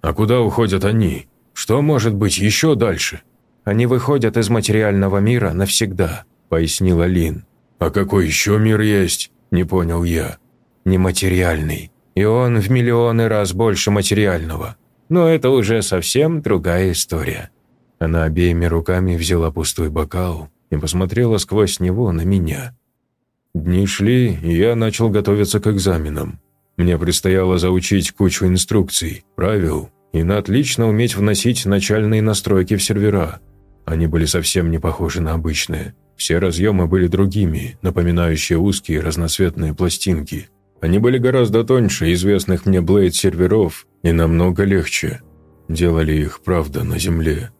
«А куда уходят они?» Что может быть еще дальше? Они выходят из материального мира навсегда, пояснила Лин. А какой еще мир есть? Не понял я. Нематериальный. И он в миллионы раз больше материального. Но это уже совсем другая история. Она обеими руками взяла пустой бокал и посмотрела сквозь него на меня. Дни шли, и я начал готовиться к экзаменам. Мне предстояло заучить кучу инструкций, правил и на отлично уметь вносить начальные настройки в сервера. Они были совсем не похожи на обычные. Все разъемы были другими, напоминающие узкие разноцветные пластинки. Они были гораздо тоньше известных мне Blade-серверов и намного легче. Делали их, правда, на Земле.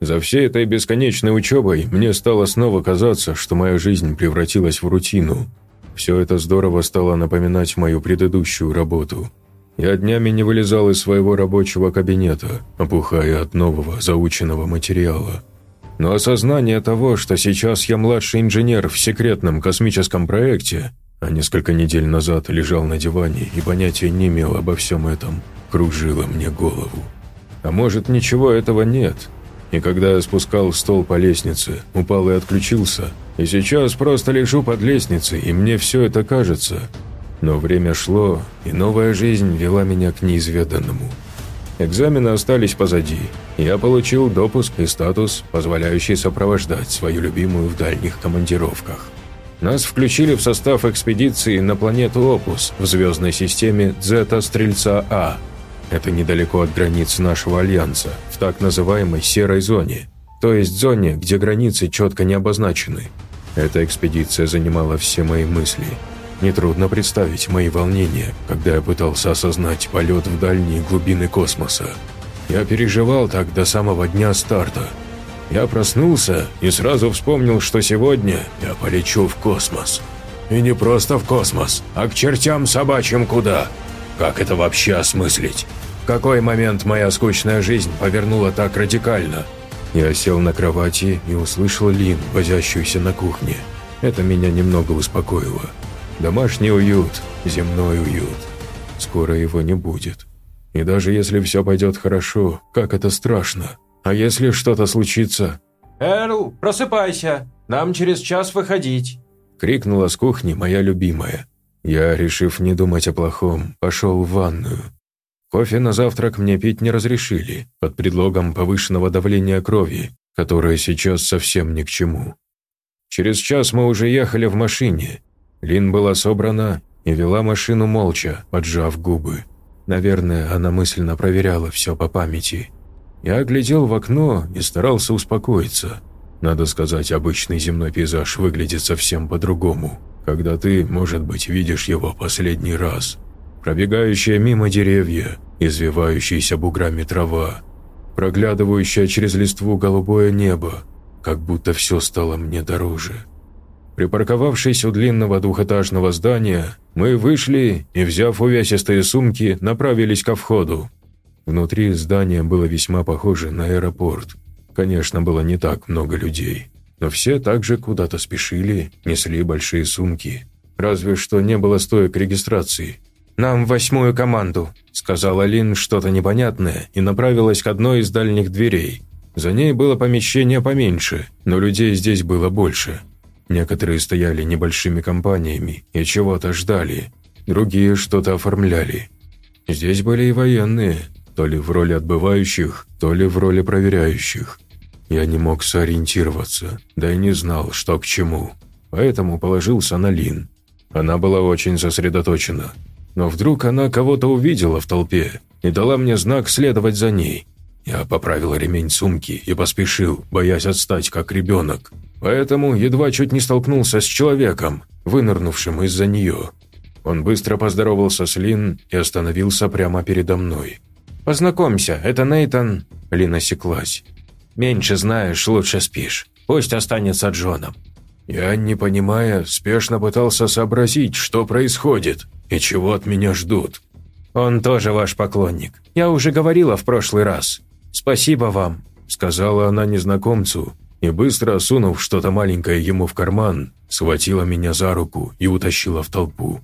За всей этой бесконечной учебой мне стало снова казаться, что моя жизнь превратилась в рутину. Все это здорово стало напоминать мою предыдущую работу – я днями не вылезал из своего рабочего кабинета, опухая от нового заученного материала. Но осознание того, что сейчас я младший инженер в секретном космическом проекте, а несколько недель назад лежал на диване и понятия не имел обо всем этом, кружило мне голову. А может, ничего этого нет? И когда я спускал стол по лестнице, упал и отключился, и сейчас просто лежу под лестницей, и мне все это кажется – но время шло, и новая жизнь вела меня к неизведанному. Экзамены остались позади. Я получил допуск и статус, позволяющий сопровождать свою любимую в дальних командировках. Нас включили в состав экспедиции на планету Опус в звездной системе Зета-Стрельца-А. Это недалеко от границ нашего Альянса, в так называемой «серой зоне», то есть зоне, где границы четко не обозначены. Эта экспедиция занимала все мои мысли. Нетрудно представить мои волнения, когда я пытался осознать полет в дальние глубины космоса. Я переживал так до самого дня старта – я проснулся и сразу вспомнил, что сегодня я полечу в космос. И не просто в космос, а к чертям собачьим куда. Как это вообще осмыслить? В какой момент моя скучная жизнь повернула так радикально? Я сел на кровати и услышал Лин, возящуюся на кухне. Это меня немного успокоило. Домашний уют, земной уют. Скоро его не будет. И даже если все пойдет хорошо, как это страшно. А если что-то случится?» «Эрл, просыпайся! Нам через час выходить!» Крикнула с кухни моя любимая. Я, решив не думать о плохом, пошел в ванную. Кофе на завтрак мне пить не разрешили, под предлогом повышенного давления крови, которое сейчас совсем ни к чему. Через час мы уже ехали в машине. Лин была собрана и вела машину молча, поджав губы. Наверное, она мысленно проверяла все по памяти. Я глядел в окно и старался успокоиться. Надо сказать, обычный земной пейзаж выглядит совсем по-другому, когда ты, может быть, видишь его последний раз. Пробегающие мимо деревья, извивающиеся буграми трава, проглядывающее через листву голубое небо, как будто все стало мне дороже. Припарковавшись у длинного двухэтажного здания, мы вышли и, взяв увесистые сумки, направились ко входу. Внутри здания было весьма похоже на аэропорт. Конечно, было не так много людей, но все также куда-то спешили, несли большие сумки. Разве что не было стоек регистрации. «Нам восьмую команду», – сказала Лин что-то непонятное и направилась к одной из дальних дверей. За ней было помещение поменьше, но людей здесь было больше. Некоторые стояли небольшими компаниями и чего-то ждали, другие что-то оформляли. Здесь были и военные, то ли в роли отбывающих, то ли в роли проверяющих. Я не мог сориентироваться, да и не знал, что к чему. Поэтому положился на Лин. Она была очень сосредоточена. Но вдруг она кого-то увидела в толпе и дала мне знак следовать за ней. Я поправил ремень сумки и поспешил, боясь отстать, как ребенок. Поэтому едва чуть не столкнулся с человеком, вынырнувшим из-за нее. Он быстро поздоровался с Лин и остановился прямо передо мной. «Познакомься, это Нейтан...» Лина осеклась. «Меньше знаешь, лучше спишь. Пусть останется Джоном». Я, не понимая, спешно пытался сообразить, что происходит и чего от меня ждут. «Он тоже ваш поклонник. Я уже говорила в прошлый раз. Спасибо вам», – сказала она незнакомцу, и быстро сунув что-то маленькое ему в карман, схватила меня за руку и утащила в толпу.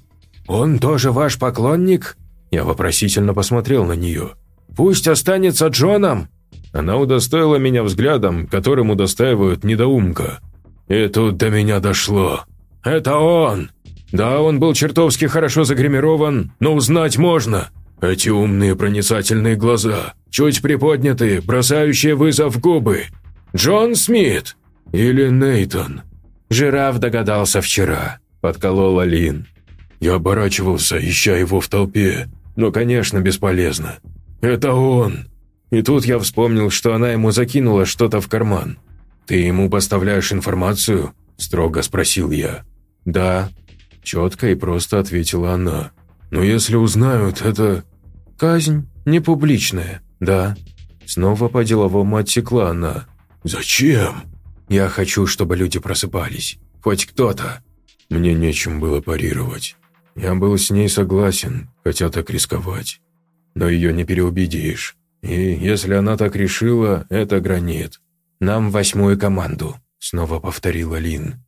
«Он тоже ваш поклонник?» Я вопросительно посмотрел на нее. Пусть останется Джоном!» Она удостоила меня взглядом, которым удостаивают недоумка. И тут до меня дошло. «Это он!» Да, он был чертовски хорошо загримирован, но узнать можно. Эти умные проницательные глаза, чуть приподнятые, бросающие вызов губы. Джон Смит или Нейтон? Жираф догадался вчера, подколола Лин. Я оборачивался, ища его в толпе, но, конечно, бесполезно. «Это он!» И тут я вспомнил, что она ему закинула что-то в карман. «Ты ему поставляешь информацию?» – строго спросил я. «Да», – четко и просто ответила она. «Но если узнают, это...» «Казнь не публичная, да». Снова по-деловому отсекла она. «Зачем?» «Я хочу, чтобы люди просыпались. Хоть кто-то». Мне нечем было парировать. Я был с ней согласен, хотя так рисковать но ее не переубедишь. И если она так решила, это гранит. Нам восьмую команду», — снова повторила Лин.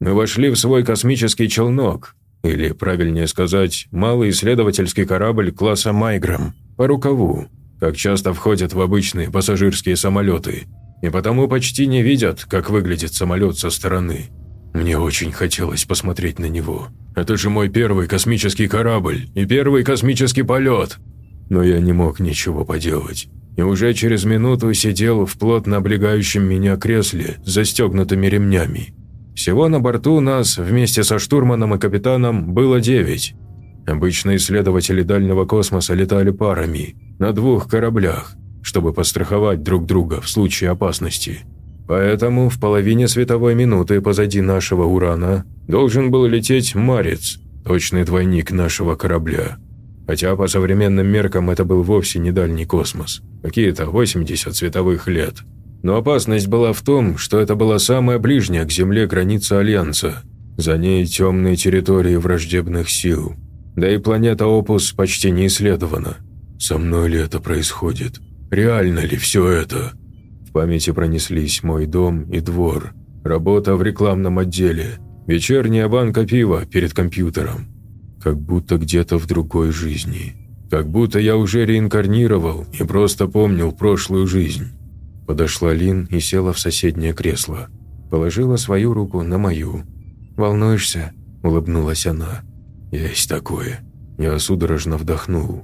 Мы вошли в свой космический челнок, или, правильнее сказать, малый исследовательский корабль класса «Майграм» по рукаву, как часто входят в обычные пассажирские самолеты, и потому почти не видят, как выглядит самолет со стороны. Мне очень хотелось посмотреть на него. Это же мой первый космический корабль и первый космический полет. Но я не мог ничего поделать. И уже через минуту сидел в плотно облегающем меня кресле с застегнутыми ремнями. Всего на борту нас вместе со штурманом и капитаном было девять. Обычно исследователи дальнего космоса летали парами, на двух кораблях, чтобы постраховать друг друга в случае опасности. Поэтому в половине световой минуты позади нашего Урана должен был лететь Марец, точный двойник нашего корабля. Хотя по современным меркам это был вовсе не дальний космос, какие-то 80 световых лет. Но опасность была в том, что это была самая ближняя к Земле граница Альянса. За ней темные территории враждебных сил. Да и планета Опус почти не исследована. Со мной ли это происходит? Реально ли все это? В памяти пронеслись мой дом и двор, работа в рекламном отделе, вечерняя банка пива перед компьютером. Как будто где-то в другой жизни. Как будто я уже реинкарнировал и просто помнил прошлую жизнь. Подошла Лин и села в соседнее кресло. Положила свою руку на мою. «Волнуешься?» – улыбнулась она. «Есть такое». Я судорожно вдохнул.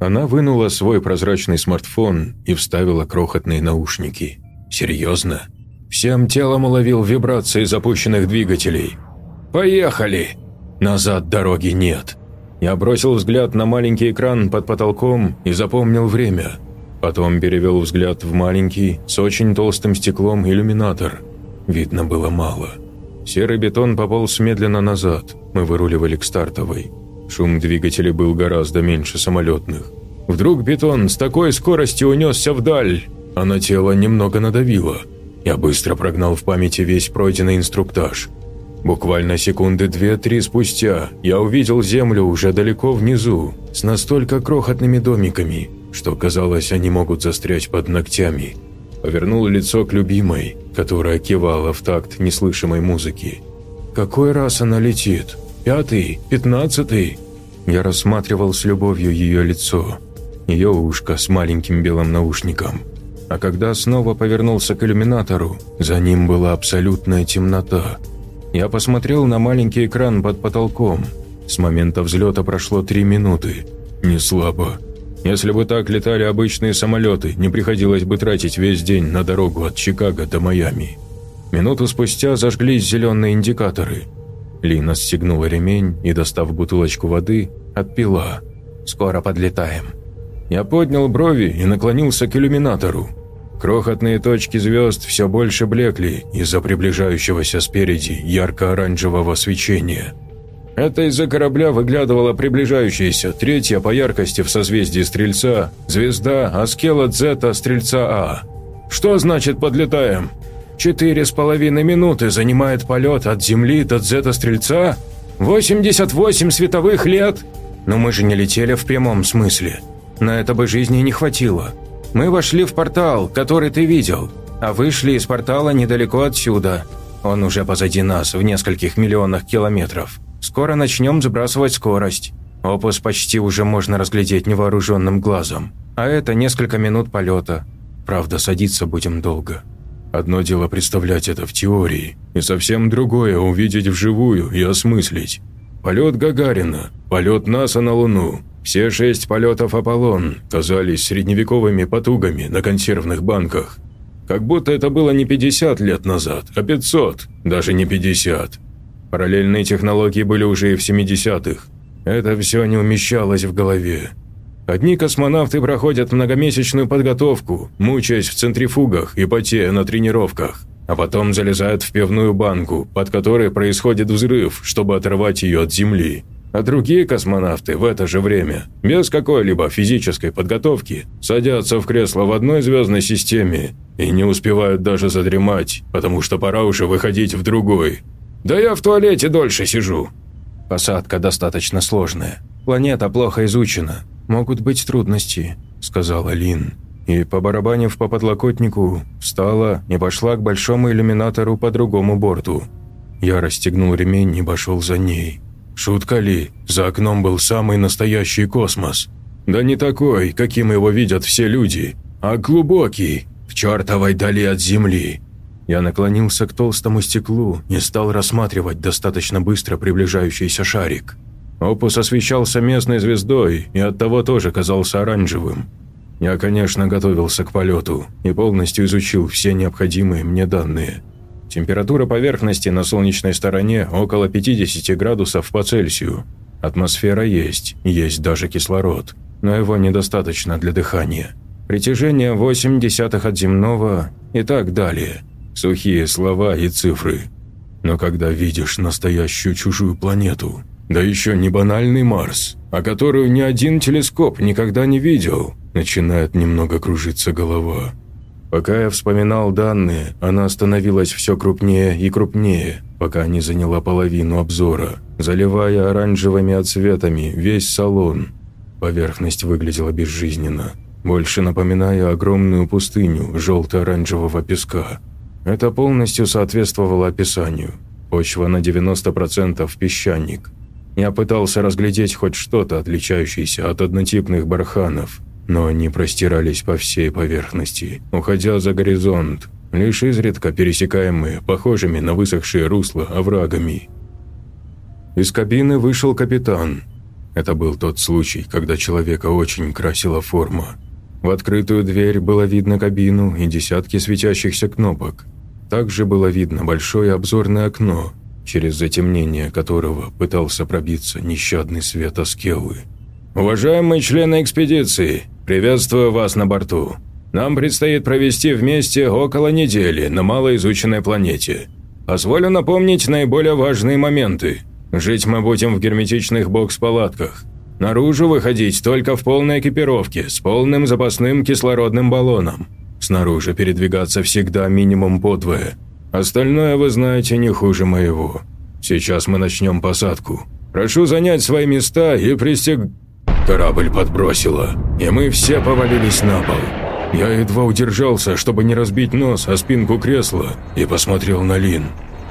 Она вынула свой прозрачный смартфон и вставила крохотные наушники. «Серьезно?» Всем телом уловил вибрации запущенных двигателей. «Поехали!» Назад дороги нет. Я бросил взгляд на маленький экран под потолком и запомнил время. Потом перевел взгляд в маленький, с очень толстым стеклом иллюминатор. Видно было мало. Серый бетон пополз медленно назад. Мы выруливали к стартовой. Шум двигателей был гораздо меньше самолетных. Вдруг бетон с такой скоростью унесся вдаль, а на тело немного надавило. Я быстро прогнал в памяти весь пройденный инструктаж. Буквально секунды две-три спустя я увидел землю уже далеко внизу, с настолько крохотными домиками, что казалось, они могут застрять под ногтями. Повернул лицо к любимой, которая кивала в такт неслышимой музыки. «Какой раз она летит? Пятый? Пятнадцатый?» Я рассматривал с любовью ее лицо, ее ушко с маленьким белым наушником. А когда снова повернулся к иллюминатору, за ним была абсолютная темнота. Я посмотрел на маленький экран под потолком. С момента взлета прошло три минуты. Не слабо. Если бы так летали обычные самолеты, не приходилось бы тратить весь день на дорогу от Чикаго до Майами. Минуту спустя зажглись зеленые индикаторы – Лина стегнула ремень и, достав бутылочку воды, отпила. «Скоро подлетаем». Я поднял брови и наклонился к иллюминатору. Крохотные точки звезд все больше блекли из-за приближающегося спереди ярко-оранжевого свечения. Это из-за корабля выглядывала приближающаяся, третья по яркости в созвездии Стрельца, звезда Аскела Дзета Стрельца А. «Что значит подлетаем?» Четыре с половиной минуты занимает полет от Земли до Дзета-Стрельца? 88 световых лет? Но мы же не летели в прямом смысле. На это бы жизни не хватило. Мы вошли в портал, который ты видел, а вышли из портала недалеко отсюда. Он уже позади нас, в нескольких миллионах километров. Скоро начнем сбрасывать скорость. Опус почти уже можно разглядеть невооруженным глазом. А это несколько минут полета. Правда, садиться будем долго. Одно дело представлять это в теории, и совсем другое – увидеть вживую и осмыслить. Полет Гагарина, полет НАСА на Луну, все шесть полетов Аполлон казались средневековыми потугами на консервных банках. Как будто это было не 50 лет назад, а 500, даже не 50. Параллельные технологии были уже и в 70-х. Это все не умещалось в голове. Одни космонавты проходят многомесячную подготовку, мучаясь в центрифугах и потея на тренировках, а потом залезают в пивную банку, под которой происходит взрыв, чтобы оторвать ее от Земли. А другие космонавты в это же время, без какой-либо физической подготовки, садятся в кресло в одной звездной системе и не успевают даже задремать, потому что пора уже выходить в другой. «Да я в туалете дольше сижу». Посадка достаточно сложная. Планета плохо изучена, «Могут быть трудности», – сказала Лин. И, побарабанив по подлокотнику, встала и пошла к большому иллюминатору по другому борту. Я расстегнул ремень и пошел за ней. Шутка ли, за окном был самый настоящий космос. Да не такой, каким его видят все люди, а глубокий, в чертовой дали от Земли. Я наклонился к толстому стеклу и стал рассматривать достаточно быстро приближающийся шарик. Опус освещался местной звездой и оттого тоже казался оранжевым. Я, конечно, готовился к полету и полностью изучил все необходимые мне данные. Температура поверхности на солнечной стороне около 50 градусов по Цельсию. Атмосфера есть, есть даже кислород, но его недостаточно для дыхания. Притяжение 8 десятых от земного и так далее. Сухие слова и цифры. Но когда видишь настоящую чужую планету, да еще не банальный Марс, а которую ни один телескоп никогда не видел, начинает немного кружиться голова. Пока я вспоминал данные, она становилась все крупнее и крупнее, пока не заняла половину обзора, заливая оранжевыми отцветами весь салон. Поверхность выглядела безжизненно, больше напоминая огромную пустыню желто-оранжевого песка. Это полностью соответствовало описанию. Почва на 90% песчаник. Я пытался разглядеть хоть что-то, отличающееся от однотипных барханов, но они простирались по всей поверхности, уходя за горизонт, лишь изредка пересекаемые, похожими на высохшие русла оврагами. Из кабины вышел капитан. Это был тот случай, когда человека очень красила форма. В открытую дверь было видно кабину и десятки светящихся кнопок. Также было видно большое обзорное окно, через затемнение которого пытался пробиться нещадный свет Аскелы. «Уважаемые члены экспедиции, приветствую вас на борту. Нам предстоит провести вместе около недели на малоизученной планете. Позволю напомнить наиболее важные моменты. Жить мы будем в герметичных бокс-палатках. Наружу выходить только в полной экипировке, с полным запасным кислородным баллоном. Снаружи передвигаться всегда минимум подвое. Остальное вы знаете не хуже моего. Сейчас мы начнем посадку. Прошу занять свои места и пристег... Корабль подбросило, и мы все повалились на пол. Я едва удержался, чтобы не разбить нос о спинку кресла, и посмотрел на Лин.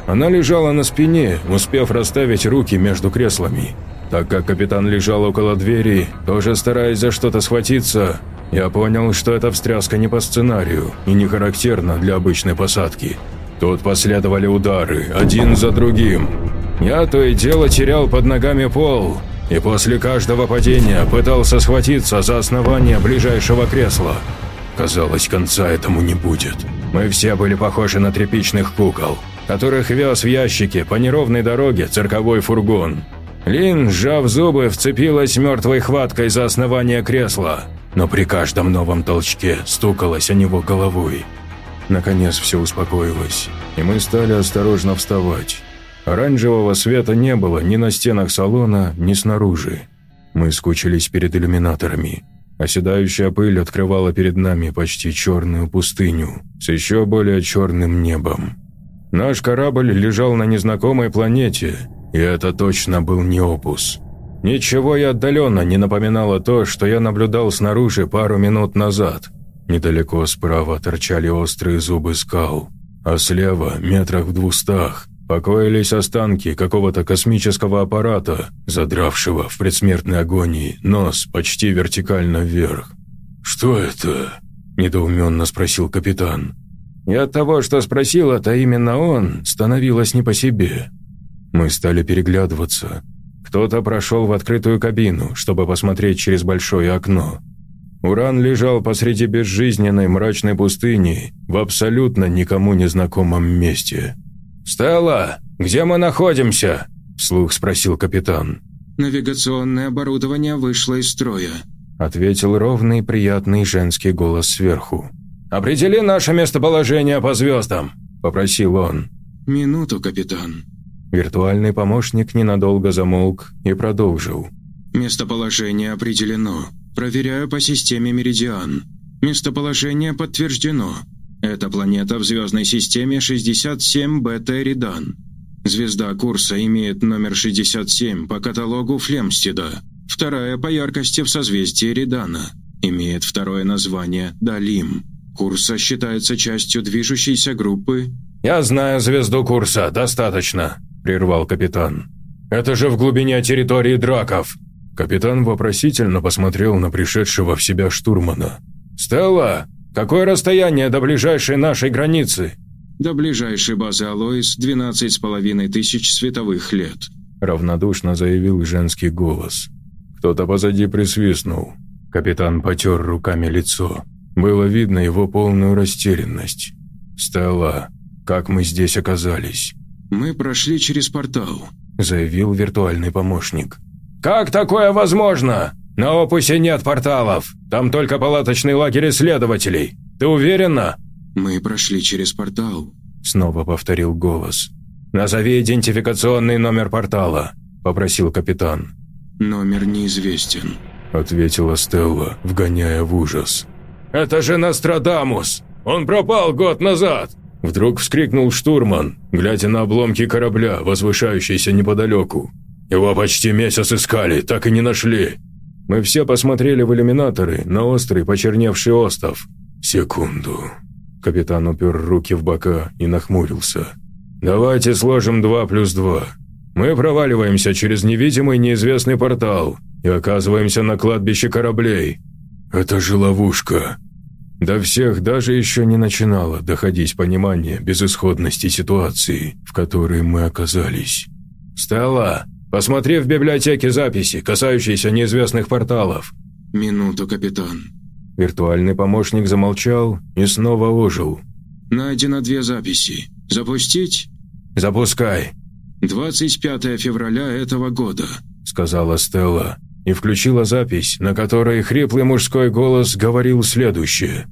Она лежала на спине, успев расставить руки между креслами. Так как капитан лежал около двери, тоже стараясь за что-то схватиться, я понял, что эта встряска не по сценарию и не характерна для обычной посадки. Тут последовали удары, один за другим. Я то и дело терял под ногами пол, и после каждого падения пытался схватиться за основание ближайшего кресла. Казалось, конца этому не будет. Мы все были похожи на тряпичных кукол, которых вез в ящике по неровной дороге цирковой фургон. Лин, сжав зубы, вцепилась мертвой хваткой за основание кресла, но при каждом новом толчке стукалась о него головой. Наконец все успокоилось, и мы стали осторожно вставать. Оранжевого света не было ни на стенах салона, ни снаружи. Мы скучились перед иллюминаторами. Оседающая пыль открывала перед нами почти черную пустыню с еще более черным небом. Наш корабль лежал на незнакомой планете, и это точно был не опус. Ничего и отдаленно не напоминало то, что я наблюдал снаружи пару минут назад. Недалеко справа торчали острые зубы скал, а слева, метрах в двухстах, покоились останки какого-то космического аппарата, задравшего в предсмертной агонии нос почти вертикально вверх. «Что это?» – недоуменно спросил капитан. И от того, что спросил это именно он, становилось не по себе. Мы стали переглядываться. Кто-то прошел в открытую кабину, чтобы посмотреть через большое окно. Уран лежал посреди безжизненной мрачной пустыни в абсолютно никому незнакомом месте – «Стелла, где мы находимся?» – вслух спросил капитан. «Навигационное оборудование вышло из строя», – ответил ровный приятный женский голос сверху. «Определи наше местоположение по звездам», – попросил он. «Минуту, капитан». Виртуальный помощник ненадолго замолк и продолжил. «Местоположение определено. Проверяю по системе Меридиан. Местоположение подтверждено. Эта планета в звездной системе 67 Бета Эридан. Звезда курса имеет номер 67 по каталогу Флемстеда. Вторая по яркости в созвездии Эридана. Имеет второе название Далим. Курса считается частью движущейся группы. «Я знаю звезду курса, достаточно», – прервал капитан. «Это же в глубине территории драков». Капитан вопросительно посмотрел на пришедшего в себя штурмана. «Стелла, Какое расстояние до ближайшей нашей границы?» «До ближайшей базы Алоис 12 с половиной тысяч световых лет». – равнодушно заявил женский голос. Кто-то позади присвистнул. Капитан потер руками лицо. Было видно его полную растерянность. «Стелла, как мы здесь оказались?» «Мы прошли через портал», – заявил виртуальный помощник. «Как такое возможно? На опусе нет порталов. Там только палаточный лагерь исследователей. Ты уверена?» «Мы прошли через портал», – снова повторил голос. «Назови идентификационный номер портала», – попросил капитан. «Номер неизвестен», – ответила Стелла, вгоняя в ужас. «Это же Нострадамус! Он пропал год назад!» Вдруг вскрикнул штурман, глядя на обломки корабля, возвышающиеся неподалеку. «Его почти месяц искали, так и не нашли!» Мы все посмотрели в иллюминаторы на острый почерневший остов. «Секунду». Капитан упер руки в бока и нахмурился. «Давайте сложим два плюс два. Мы проваливаемся через невидимый неизвестный портал и оказываемся на кладбище кораблей. Это же ловушка». До всех даже еще не начинало доходить понимание безысходности ситуации, в которой мы оказались. «Стелла, посмотри в библиотеке записи, касающиеся неизвестных порталов». «Минуту, капитан». Виртуальный помощник замолчал и снова ожил. «Найдено две записи. Запустить?» «Запускай». «25 февраля этого года», — сказала Стелла и включила запись, на которой хриплый мужской голос говорил следующее.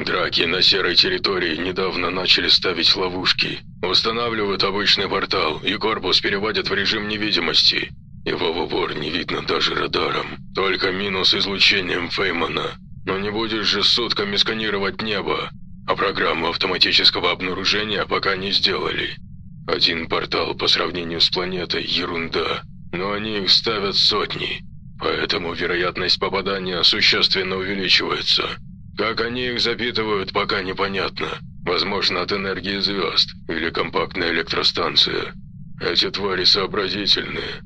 «Драки на серой территории недавно начали ставить ловушки. Устанавливают обычный портал, и корпус переводят в режим невидимости. Его в упор не видно даже радаром. Только минус излучением Феймана. Но не будешь же сутками сканировать небо. А программу автоматического обнаружения пока не сделали. Один портал по сравнению с планетой – ерунда. Но они их ставят сотни. Поэтому вероятность попадания существенно увеличивается. Как они их запитывают, пока непонятно. Возможно, от энергии звезд или компактная электростанция. Эти твари сообразительные.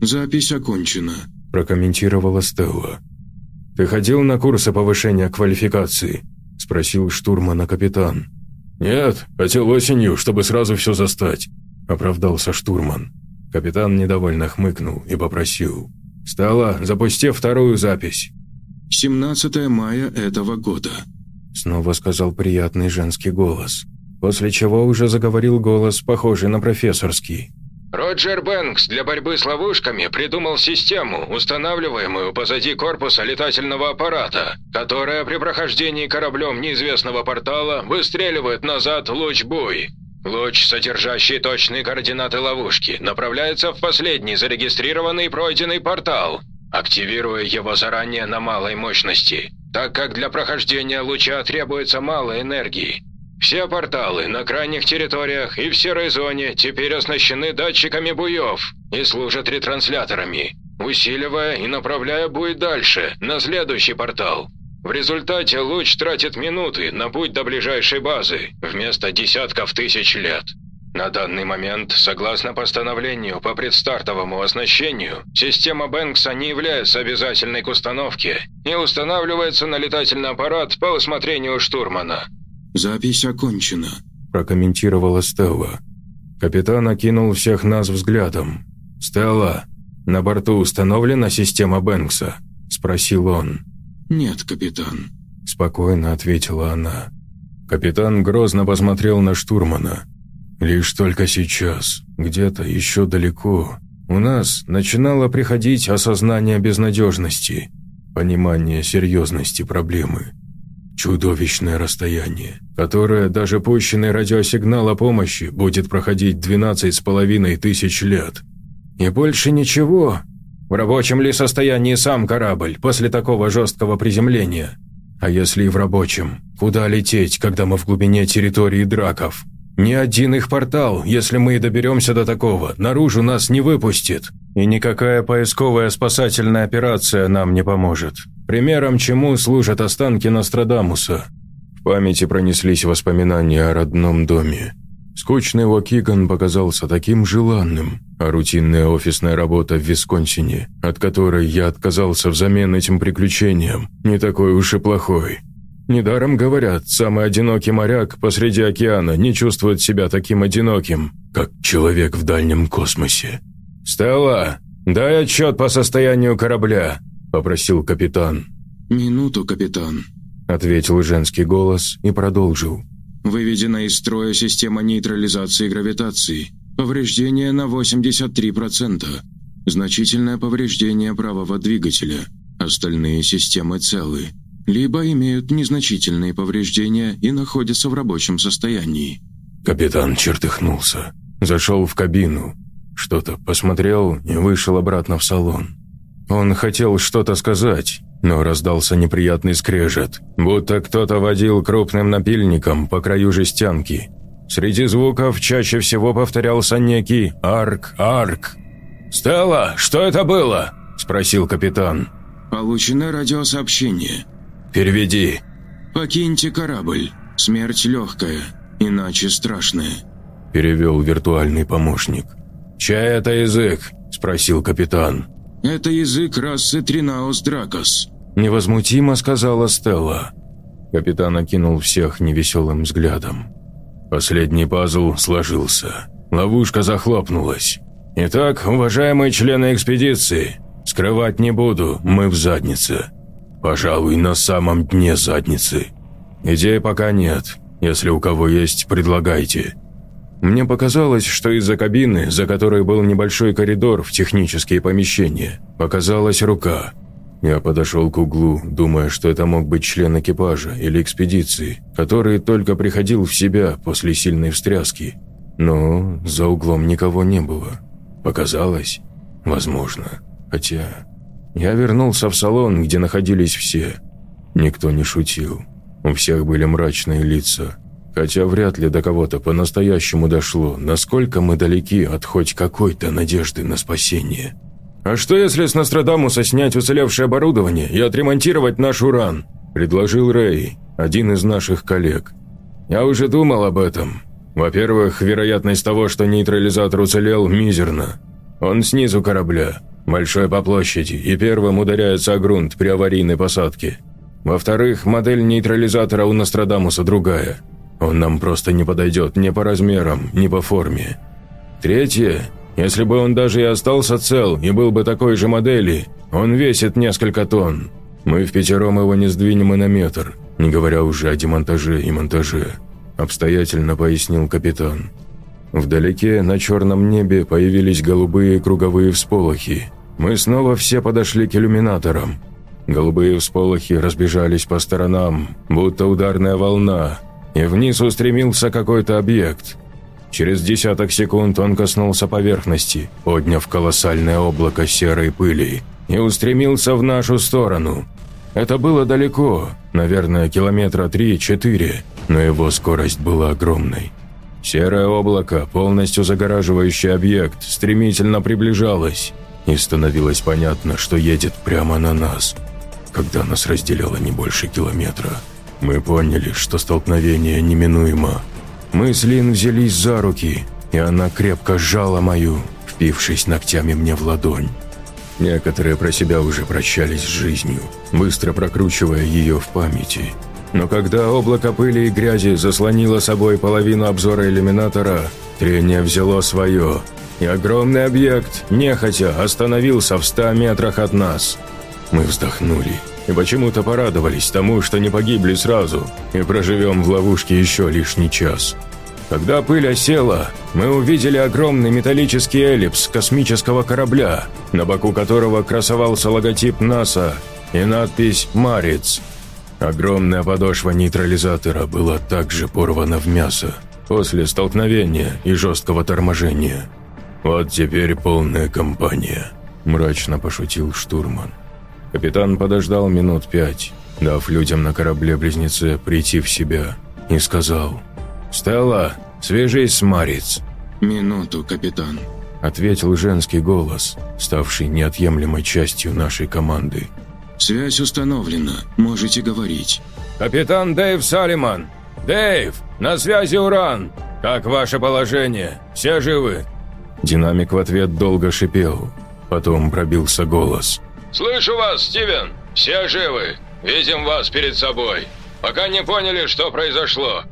«Запись окончена», – прокомментировала Стелла. «Ты ходил на курсы повышения квалификации?» – спросил штурмана капитан. «Нет, хотел осенью, чтобы сразу все застать», – оправдался штурман. Капитан недовольно хмыкнул и попросил. «Стелла, запусти вторую запись». «17 мая этого года», – снова сказал приятный женский голос, после чего уже заговорил голос, похожий на профессорский. Роджер Бэнкс для борьбы с ловушками придумал систему, устанавливаемую позади корпуса летательного аппарата, которая при прохождении кораблем неизвестного портала выстреливает назад луч-буй. Луч, содержащий точные координаты ловушки, направляется в последний зарегистрированный пройденный портал, активируя его заранее на малой мощности, так как для прохождения луча требуется мало энергии. Все порталы на крайних территориях и в серой зоне теперь оснащены датчиками буев и служат ретрансляторами, усиливая и направляя буй дальше, на следующий портал. В результате луч тратит минуты на путь до ближайшей базы, вместо десятков тысяч лет. На данный момент, согласно постановлению по предстартовому оснащению, система Бэнкса не является обязательной к установке и устанавливается на летательный аппарат по усмотрению штурмана. «Запись окончена», – прокомментировала Стелла. Капитан окинул всех нас взглядом. «Стелла, на борту установлена система Бэнкса?» – спросил он. «Нет, капитан», – спокойно ответила она. Капитан грозно посмотрел на штурмана. Лишь только сейчас, где-то еще далеко, у нас начинало приходить осознание безнадежности, понимание серьезности проблемы. Чудовищное расстояние, которое даже пущенный радиосигнал о помощи будет проходить 12 с половиной тысяч лет. И больше ничего. В рабочем ли состоянии сам корабль после такого жесткого приземления? А если и в рабочем, куда лететь, когда мы в глубине территории драков? Ни один их портал, если мы и доберемся до такого, наружу нас не выпустит. И никакая поисковая спасательная операция нам не поможет. Примером чему служат останки Нострадамуса. В памяти пронеслись воспоминания о родном доме. Скучный Уокиган показался таким желанным, а рутинная офисная работа в Висконсине, от которой я отказался взамен этим приключениям, не такой уж и плохой. Недаром говорят, самый одинокий моряк посреди океана не чувствует себя таким одиноким, как человек в дальнем космосе. «Стелла, дай отчет по состоянию корабля», – попросил капитан. «Минуту, капитан», – ответил женский голос и продолжил. «Выведена из строя система нейтрализации гравитации. Повреждение на 83%. Значительное повреждение правого двигателя. Остальные системы целы. Либо имеют незначительные повреждения и находятся в рабочем состоянии». Капитан чертыхнулся. Зашел в кабину. Что-то посмотрел и вышел обратно в салон. Он хотел что-то сказать, но раздался неприятный скрежет, будто кто-то водил крупным напильником по краю жестянки. Среди звуков чаще всего повторялся некий «Арк, Арк». «Стелла, что это было?» – спросил капитан. «Получено радиосообщение». «Переведи». «Покиньте корабль. Смерть легкая, иначе страшная», – перевел виртуальный помощник. «Чай это язык?» – спросил капитан. «Это язык расы Тринаус Дракос», – невозмутимо сказала Стелла. Капитан окинул всех невеселым взглядом. Последний пазл сложился. Ловушка захлопнулась. «Итак, уважаемые члены экспедиции, скрывать не буду, мы в заднице. Пожалуй, на самом дне задницы. Идей пока нет. Если у кого есть, предлагайте». Мне показалось, что из-за кабины, за которой был небольшой коридор в технические помещения, показалась рука – я подошел к углу, думая, что это мог быть член экипажа или экспедиции, который только приходил в себя после сильной встряски. Но за углом никого не было. Показалось? Возможно. Хотя... Я вернулся в салон, где находились все. Никто не шутил. У всех были мрачные лица. Хотя вряд ли до кого-то по-настоящему дошло, насколько мы далеки от хоть какой-то надежды на спасение. «А что, если с Нострадамуса снять уцелевшее оборудование и отремонтировать наш уран?» – предложил Рэй, один из наших коллег. «Я уже думал об этом. Во-первых, вероятность того, что нейтрализатор уцелел, мизерна. Он снизу корабля, большой по площади, и первым ударяется о грунт при аварийной посадке. Во-вторых, модель нейтрализатора у Нострадамуса другая. Он нам просто не подойдет ни по размерам, ни по форме. Третье если бы он даже и остался цел и был бы такой же модели, он весит несколько тонн. Мы в пятером его не сдвинем и на метр, не говоря уже о демонтаже и монтаже», – обстоятельно пояснил капитан. Вдалеке на черном небе появились голубые круговые всполохи. Мы снова все подошли к иллюминаторам. Голубые всполохи разбежались по сторонам, будто ударная волна, и вниз устремился какой-то объект – Через десяток секунд он коснулся поверхности, подняв колоссальное облако серой пыли, и устремился в нашу сторону. Это было далеко, наверное, километра три-четыре, но его скорость была огромной. Серое облако, полностью загораживающее объект, стремительно приближалось, и становилось понятно, что едет прямо на нас. Когда нас разделяло не больше километра, мы поняли, что столкновение неминуемо. Мы с Лин взялись за руки, и она крепко сжала мою, впившись ногтями мне в ладонь. Некоторые про себя уже прощались с жизнью, быстро прокручивая ее в памяти. Но когда облако пыли и грязи заслонило собой половину обзора иллюминатора, трение взяло свое, и огромный объект, нехотя, остановился в ста метрах от нас. Мы вздохнули и почему-то порадовались тому, что не погибли сразу и проживем в ловушке еще лишний час. Когда пыль осела, мы увидели огромный металлический эллипс космического корабля, на боку которого красовался логотип НАСА и надпись «Мариц». Огромная подошва нейтрализатора была также порвана в мясо после столкновения и жесткого торможения. «Вот теперь полная компания», – мрачно пошутил штурман. Капитан подождал минут пять, дав людям на корабле-близнеце прийти в себя, и сказал «Стелла, свяжись с Мариц». «Минуту, капитан», – ответил женский голос, ставший неотъемлемой частью нашей команды. «Связь установлена, можете говорить». «Капитан Дэйв Салиман! Дэйв, на связи Уран! Как ваше положение? Все живы?» Динамик в ответ долго шипел, потом пробился голос – «Слышу вас, Стивен! Все живы! Видим вас перед собой! Пока не поняли, что произошло!»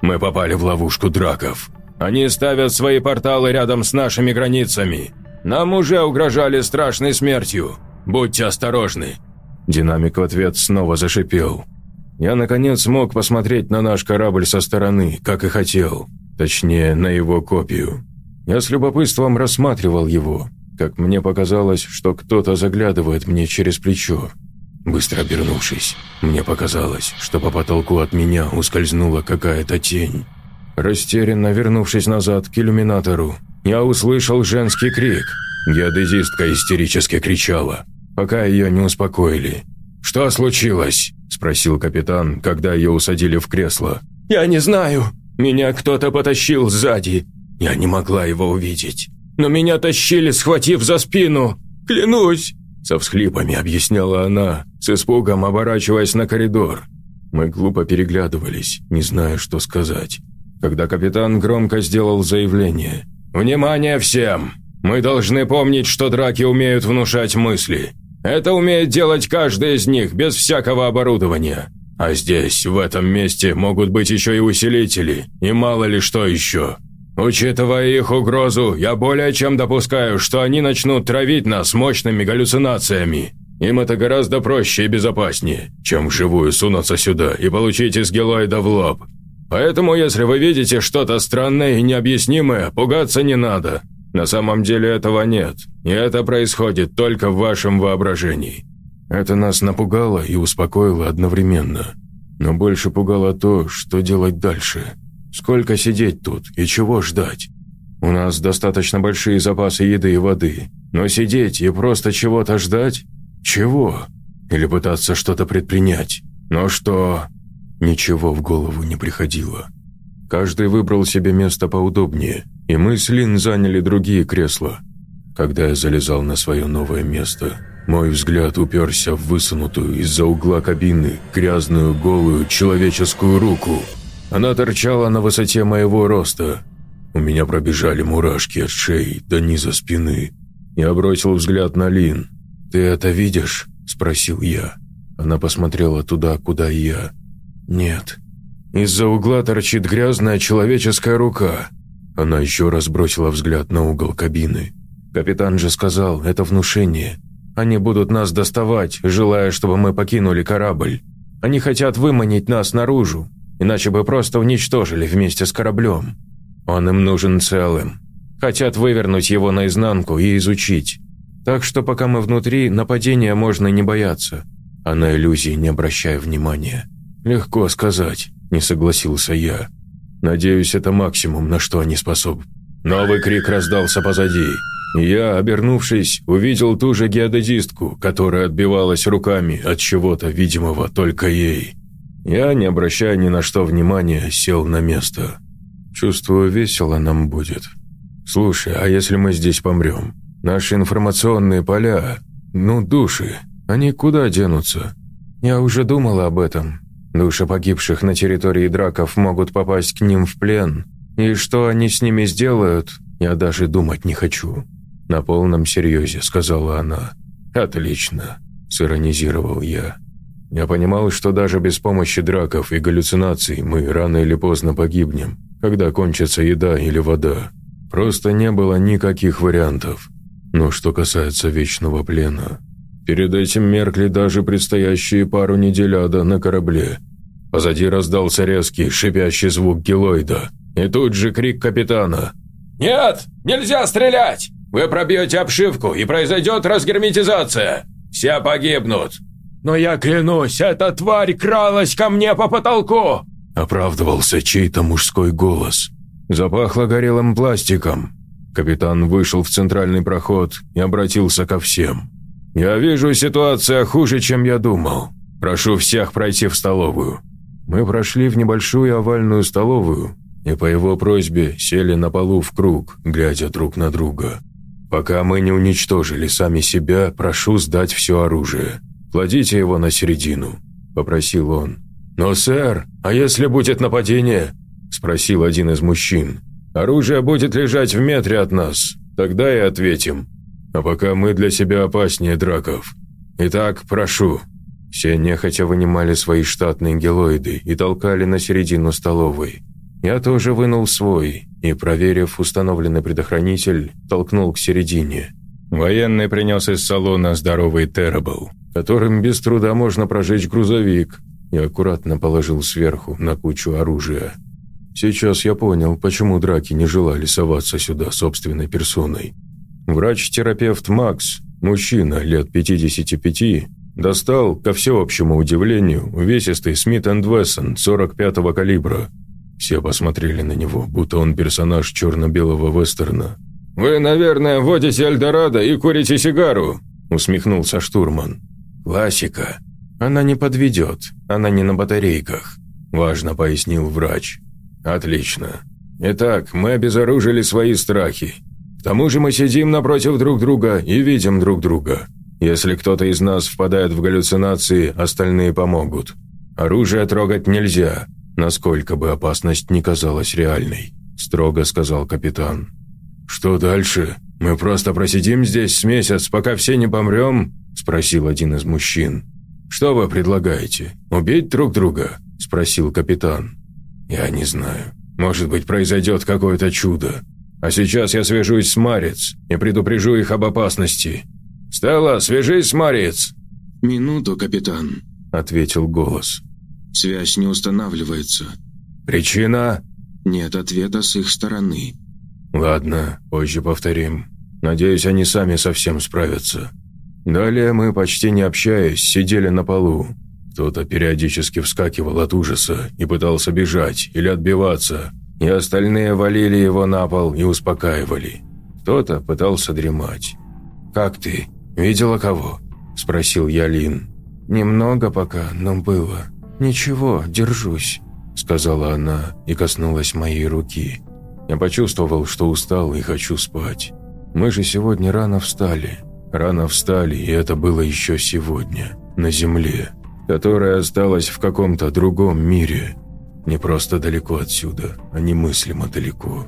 «Мы попали в ловушку драков. Они ставят свои порталы рядом с нашими границами. Нам уже угрожали страшной смертью. Будьте осторожны!» Динамик в ответ снова зашипел. Я, наконец, смог посмотреть на наш корабль со стороны, как и хотел. Точнее, на его копию. Я с любопытством рассматривал его. Как мне показалось, что кто-то заглядывает мне через плечо. Быстро обернувшись, мне показалось, что по потолку от меня ускользнула какая-то тень. Растерянно вернувшись назад к иллюминатору, я услышал женский крик. Геодезистка истерически кричала, пока ее не успокоили. «Что случилось?» – спросил капитан, когда ее усадили в кресло. «Я не знаю. Меня кто-то потащил сзади. Я не могла его увидеть. Но меня тащили, схватив за спину. Клянусь!» Со всхлипами объясняла она, с испугом оборачиваясь на коридор. Мы глупо переглядывались, не зная, что сказать. Когда капитан громко сделал заявление. «Внимание всем! Мы должны помнить, что драки умеют внушать мысли. Это умеет делать каждый из них, без всякого оборудования. А здесь, в этом месте, могут быть еще и усилители, и мало ли что еще. Учитывая их угрозу, я более чем допускаю, что они начнут травить нас мощными галлюцинациями. Им это гораздо проще и безопаснее, чем вживую сунуться сюда и получить из гелоида в лоб. Поэтому, если вы видите что-то странное и необъяснимое, пугаться не надо. На самом деле этого нет, и это происходит только в вашем воображении. Это нас напугало и успокоило одновременно. Но больше пугало то, что делать дальше – Сколько сидеть тут и чего ждать? У нас достаточно большие запасы еды и воды, но сидеть и просто чего-то ждать? Чего? Или пытаться что-то предпринять? Но что? Ничего в голову не приходило. Каждый выбрал себе место поудобнее, и мы с Лин заняли другие кресла. Когда я залезал на свое новое место, мой взгляд уперся в высунутую из-за угла кабины грязную голую человеческую руку – она торчала на высоте моего роста. У меня пробежали мурашки от шеи до низа спины. Я бросил взгляд на Лин. «Ты это видишь?» – спросил я. Она посмотрела туда, куда я. «Нет». Из-за угла торчит грязная человеческая рука. Она еще раз бросила взгляд на угол кабины. Капитан же сказал, это внушение. Они будут нас доставать, желая, чтобы мы покинули корабль. Они хотят выманить нас наружу, иначе бы просто уничтожили вместе с кораблем. Он им нужен целым. Хотят вывернуть его наизнанку и изучить. Так что пока мы внутри, нападения можно не бояться. А на иллюзии не обращая внимания. Легко сказать, не согласился я. Надеюсь, это максимум, на что они способны. Новый крик раздался позади. Я, обернувшись, увидел ту же геодезистку, которая отбивалась руками от чего-то видимого только ей. Я, не обращая ни на что внимания, сел на место. Чувствую, весело нам будет. Слушай, а если мы здесь помрем? Наши информационные поля, ну, души, они куда денутся? Я уже думала об этом. Души погибших на территории драков могут попасть к ним в плен. И что они с ними сделают, я даже думать не хочу. На полном серьезе, сказала она. Отлично, сиронизировал я. Я понимал, что даже без помощи драков и галлюцинаций мы рано или поздно погибнем, когда кончится еда или вода. Просто не было никаких вариантов. Но что касается вечного плена, перед этим меркли даже предстоящие пару недель ада на корабле. Позади раздался резкий, шипящий звук гелоида, и тут же крик капитана. «Нет, нельзя стрелять! Вы пробьете обшивку, и произойдет разгерметизация! Все погибнут!» «Но я клянусь, эта тварь кралась ко мне по потолку!» Оправдывался чей-то мужской голос. Запахло горелым пластиком. Капитан вышел в центральный проход и обратился ко всем. «Я вижу, ситуация хуже, чем я думал. Прошу всех пройти в столовую». Мы прошли в небольшую овальную столовую и по его просьбе сели на полу в круг, глядя друг на друга. «Пока мы не уничтожили сами себя, прошу сдать все оружие. «Кладите его на середину», – попросил он. «Но, сэр, а если будет нападение?» – спросил один из мужчин. «Оружие будет лежать в метре от нас, тогда и ответим. А пока мы для себя опаснее драков. Итак, прошу». Все нехотя вынимали свои штатные гелоиды и толкали на середину столовой. Я тоже вынул свой и, проверив установленный предохранитель, толкнул к середине. Военный принес из салона здоровый Террабл, которым без труда можно прожечь грузовик, и аккуратно положил сверху на кучу оружия. Сейчас я понял, почему драки не желали соваться сюда собственной персоной. Врач-терапевт Макс, мужчина лет 55, достал, ко всеобщему удивлению, увесистый Смит энд Вессон 45-го калибра. Все посмотрели на него, будто он персонаж черно-белого вестерна. «Вы, наверное, водите Эльдорадо и курите сигару», – усмехнулся штурман. «Классика. Она не подведет, она не на батарейках», – важно пояснил врач. «Отлично. Итак, мы обезоружили свои страхи. Тому же мы сидим напротив друг друга и видим друг друга. Если кто-то из нас впадает в галлюцинации, остальные помогут. Оружие трогать нельзя, насколько бы опасность не казалась реальной», – строго сказал капитан. «Что дальше? Мы просто просидим здесь с месяц, пока все не помрем?» – спросил один из мужчин. «Что вы предлагаете? Убить друг друга?» – спросил капитан. «Я не знаю. Может быть, произойдет какое-то чудо. А сейчас я свяжусь с Марец и предупрежу их об опасности. Стелла, свяжись с Марец!» «Минуту, капитан», – ответил голос. «Связь не устанавливается». «Причина?» «Нет ответа с их стороны». «Ладно, позже повторим. Надеюсь, они сами совсем справятся». Далее мы, почти не общаясь, сидели на полу. Кто-то периодически вскакивал от ужаса и пытался бежать или отбиваться, и остальные валили его на пол и успокаивали. Кто-то пытался дремать. «Как ты? Видела кого?» – спросил я Лин. «Немного пока, но было. Ничего, держусь», – сказала она и коснулась моей руки. Я почувствовал, что устал и хочу спать. Мы же сегодня рано встали. Рано встали, и это было еще сегодня, на земле, которая осталась в каком-то другом мире. Не просто далеко отсюда, а немыслимо далеко.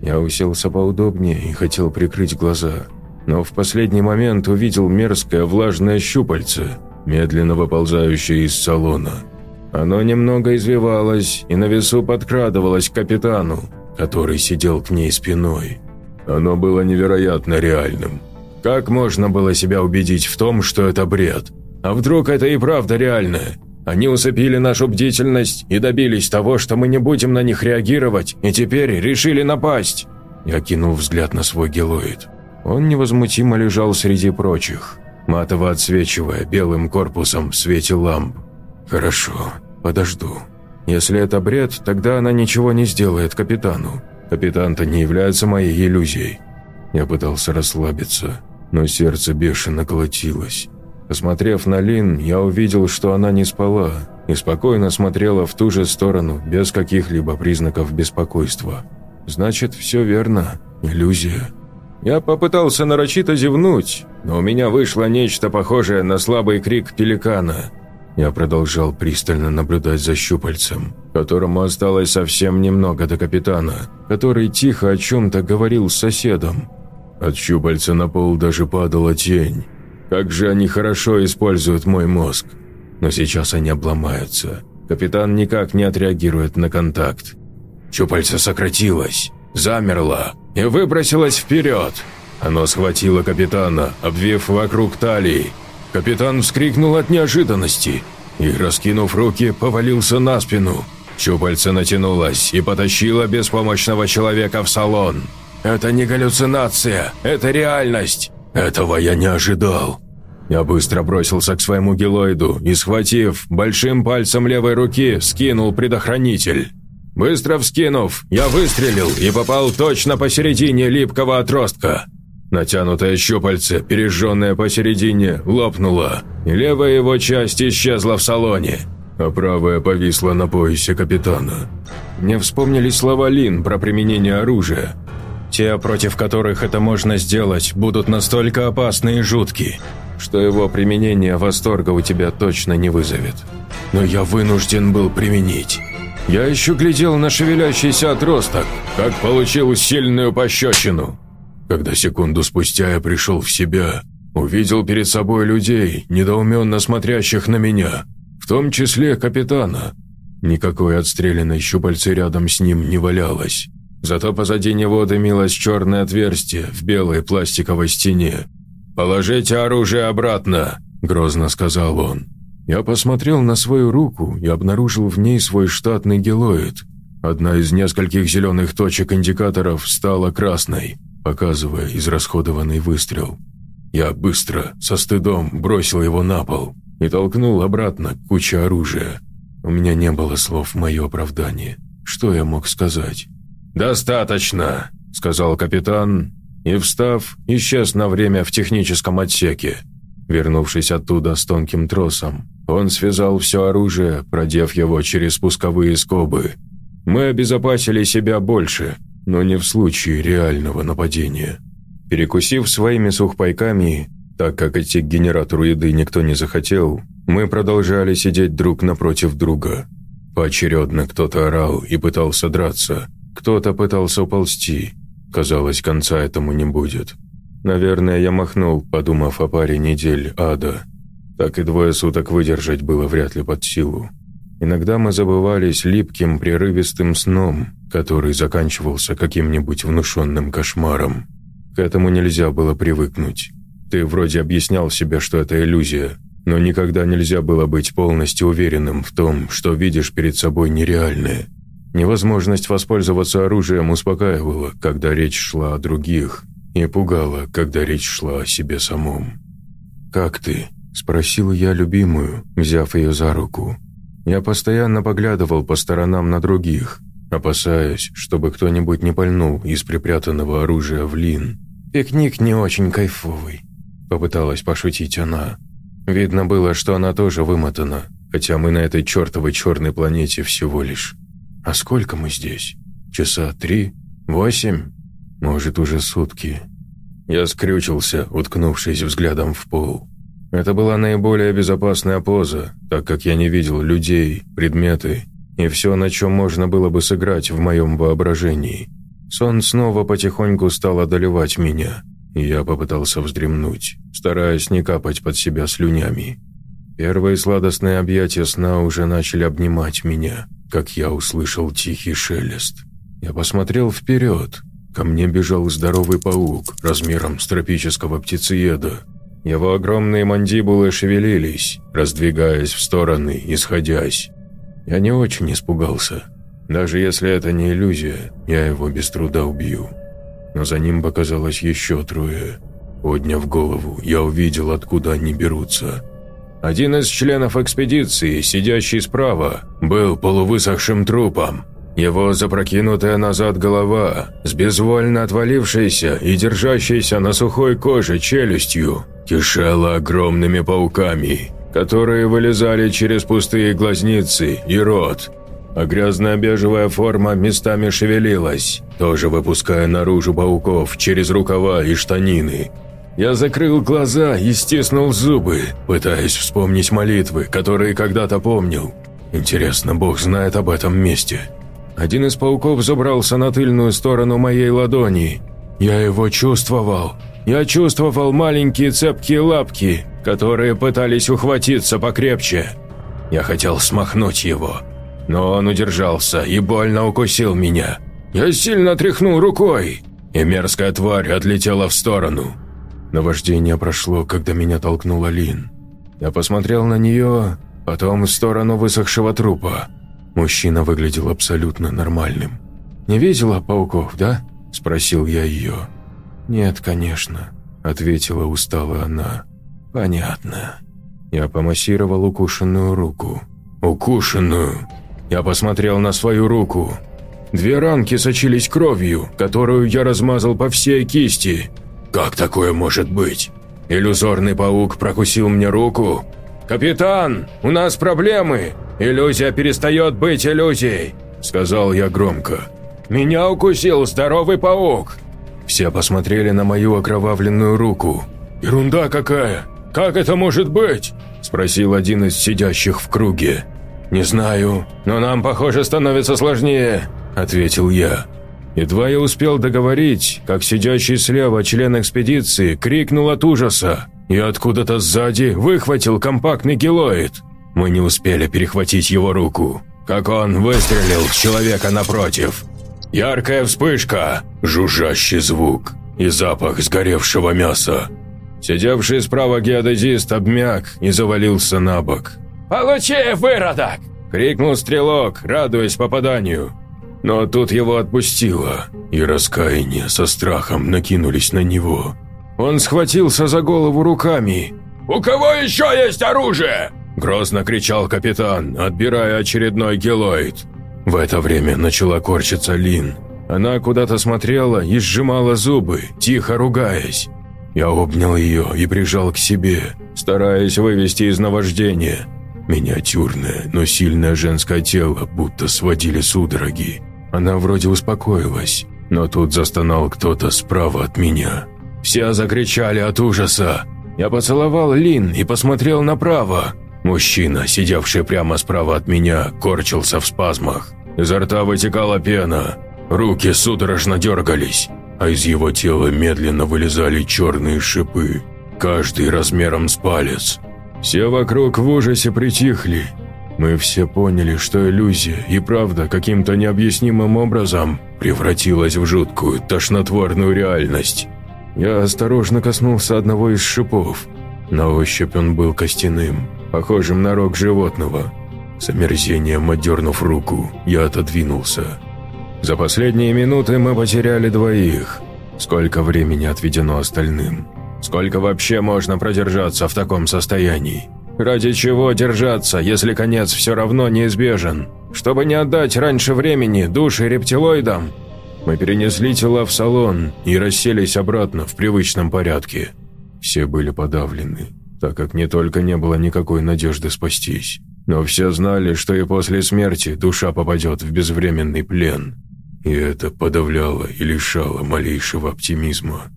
Я уселся поудобнее и хотел прикрыть глаза, но в последний момент увидел мерзкое влажное щупальце, медленно выползающее из салона. Оно немного извивалось и на весу подкрадывалось к капитану, который сидел к ней спиной. Оно было невероятно реальным. Как можно было себя убедить в том, что это бред? А вдруг это и правда реальное? Они усыпили нашу бдительность и добились того, что мы не будем на них реагировать, и теперь решили напасть. Я кинул взгляд на свой гелоид. Он невозмутимо лежал среди прочих, матово отсвечивая белым корпусом в свете ламп. «Хорошо, подожду», если это бред, тогда она ничего не сделает капитану. Капитан-то не является моей иллюзией. Я пытался расслабиться, но сердце бешено колотилось. Посмотрев на Лин, я увидел, что она не спала и спокойно смотрела в ту же сторону, без каких-либо признаков беспокойства. Значит, все верно. Иллюзия. Я попытался нарочито зевнуть, но у меня вышло нечто похожее на слабый крик пеликана – я продолжал пристально наблюдать за щупальцем, которому осталось совсем немного до капитана, который тихо о чем-то говорил с соседом. От щупальца на пол даже падала тень. Как же они хорошо используют мой мозг. Но сейчас они обломаются. Капитан никак не отреагирует на контакт. Щупальце сократилось, замерло и выбросилось вперед. Оно схватило капитана, обвив вокруг талии, Капитан вскрикнул от неожиданности и, раскинув руки, повалился на спину. Щупальце натянулось и потащило беспомощного человека в салон. «Это не галлюцинация, это реальность!» «Этого я не ожидал!» Я быстро бросился к своему гелоиду и, схватив большим пальцем левой руки, скинул предохранитель. Быстро вскинув, я выстрелил и попал точно посередине липкого отростка. Натянутое щупальце, пережженное посередине, лопнуло, и левая его часть исчезла в салоне, а правая повисла на поясе капитана. Мне вспомнились слова Лин про применение оружия. Те, против которых это можно сделать, будут настолько опасны и жутки, что его применение восторга у тебя точно не вызовет. Но я вынужден был применить. Я еще глядел на шевелящийся отросток, как получил сильную пощечину. Когда секунду спустя я пришел в себя, увидел перед собой людей, недоуменно смотрящих на меня, в том числе капитана. Никакой отстрелянной щупальцы рядом с ним не валялось. Зато позади него дымилось черное отверстие в белой пластиковой стене. «Положите оружие обратно», – грозно сказал он. Я посмотрел на свою руку и обнаружил в ней свой штатный гелоид. Одна из нескольких зеленых точек индикаторов стала красной, показывая израсходованный выстрел. Я быстро, со стыдом, бросил его на пол и толкнул обратно к куче оружия. У меня не было слов в мое оправдание. Что я мог сказать? «Достаточно», — сказал капитан, и, встав, исчез на время в техническом отсеке. Вернувшись оттуда с тонким тросом, он связал все оружие, продев его через спусковые скобы. Мы обезопасили себя больше, но не в случае реального нападения. Перекусив своими сухпайками, так как идти к генератору еды никто не захотел, мы продолжали сидеть друг напротив друга. Поочередно кто-то орал и пытался драться – кто-то пытался уползти. Казалось, конца этому не будет. Наверное, я махнул, подумав о паре недель ада. Так и двое суток выдержать было вряд ли под силу. Иногда мы забывались липким, прерывистым сном, который заканчивался каким-нибудь внушенным кошмаром. К этому нельзя было привыкнуть. Ты вроде объяснял себе, что это иллюзия, но никогда нельзя было быть полностью уверенным в том, что видишь перед собой нереальное – Невозможность воспользоваться оружием успокаивала, когда речь шла о других, и пугала, когда речь шла о себе самом. «Как ты?» – спросил я любимую, взяв ее за руку. Я постоянно поглядывал по сторонам на других, опасаясь, чтобы кто-нибудь не пальнул из припрятанного оружия в лин. «Пикник не очень кайфовый», – попыталась пошутить она. Видно было, что она тоже вымотана, хотя мы на этой чертовой черной планете всего лишь. А сколько мы здесь? Часа три? Восемь? Может, уже сутки?» Я скрючился, уткнувшись взглядом в пол. Это была наиболее безопасная поза, так как я не видел людей, предметы и все, на чем можно было бы сыграть в моем воображении. Сон снова потихоньку стал одолевать меня, и я попытался вздремнуть, стараясь не капать под себя слюнями. Первые сладостные объятия сна уже начали обнимать меня – как я услышал тихий шелест. Я посмотрел вперед. Ко мне бежал здоровый паук размером с тропического птицееда. Его огромные мандибулы шевелились, раздвигаясь в стороны и сходясь. Я не очень испугался. Даже если это не иллюзия, я его без труда убью. Но за ним показалось еще трое. Подняв голову, я увидел, откуда они берутся – один из членов экспедиции, сидящий справа, был полувысохшим трупом. Его запрокинутая назад голова, с безвольно отвалившейся и держащейся на сухой коже челюстью, кишела огромными пауками, которые вылезали через пустые глазницы и рот. А грязная бежевая форма местами шевелилась, тоже выпуская наружу пауков через рукава и штанины – я закрыл глаза и стиснул зубы, пытаясь вспомнить молитвы, которые когда-то помнил. Интересно, Бог знает об этом месте. Один из пауков забрался на тыльную сторону моей ладони. Я его чувствовал. Я чувствовал маленькие цепкие лапки, которые пытались ухватиться покрепче. Я хотел смахнуть его, но он удержался и больно укусил меня. Я сильно тряхнул рукой, и мерзкая тварь отлетела в сторону. Наваждение прошло, когда меня толкнула Лин. Я посмотрел на нее, потом в сторону высохшего трупа. Мужчина выглядел абсолютно нормальным. «Не видела пауков, да?» – спросил я ее. «Нет, конечно», – ответила устало она. «Понятно». Я помассировал укушенную руку. «Укушенную?» Я посмотрел на свою руку. Две ранки сочились кровью, которую я размазал по всей кисти. «Как такое может быть? Иллюзорный паук прокусил мне руку?» «Капитан, у нас проблемы! Иллюзия перестает быть иллюзией!» Сказал я громко. «Меня укусил здоровый паук!» Все посмотрели на мою окровавленную руку. «Ерунда какая! Как это может быть?» Спросил один из сидящих в круге. «Не знаю, но нам, похоже, становится сложнее», – ответил я. Едва я успел договорить, как сидящий слева член экспедиции крикнул от ужаса и откуда-то сзади выхватил компактный гелоид. Мы не успели перехватить его руку, как он выстрелил в человека напротив. Яркая вспышка, жужжащий звук и запах сгоревшего мяса. Сидевший справа геодезист обмяк и завалился на бок. «Получи, выродок!» – крикнул стрелок, радуясь попаданию. Но тут его отпустило, и раскаяние со страхом накинулись на него. Он схватился за голову руками. «У кого еще есть оружие?» – грозно кричал капитан, отбирая очередной гелоид. В это время начала корчиться Лин. Она куда-то смотрела и сжимала зубы, тихо ругаясь. Я обнял ее и прижал к себе, стараясь вывести из наваждения. Миниатюрное, но сильное женское тело будто сводили судороги. Она вроде успокоилась, но тут застонал кто-то справа от меня. Все закричали от ужаса. Я поцеловал Лин и посмотрел направо. Мужчина, сидевший прямо справа от меня, корчился в спазмах. Изо рта вытекала пена, руки судорожно дергались, а из его тела медленно вылезали черные шипы, каждый размером с палец. Все вокруг в ужасе притихли. Мы все поняли, что иллюзия и правда каким-то необъяснимым образом превратилась в жуткую, тошнотворную реальность. Я осторожно коснулся одного из шипов. На ощупь он был костяным, похожим на рог животного. С омерзением отдернув руку, я отодвинулся. За последние минуты мы потеряли двоих. Сколько времени отведено остальным? Сколько вообще можно продержаться в таком состоянии? Ради чего держаться, если конец все равно неизбежен? Чтобы не отдать раньше времени души рептилоидам? Мы перенесли тела в салон и расселись обратно в привычном порядке. Все были подавлены, так как не только не было никакой надежды спастись, но все знали, что и после смерти душа попадет в безвременный плен. И это подавляло и лишало малейшего оптимизма.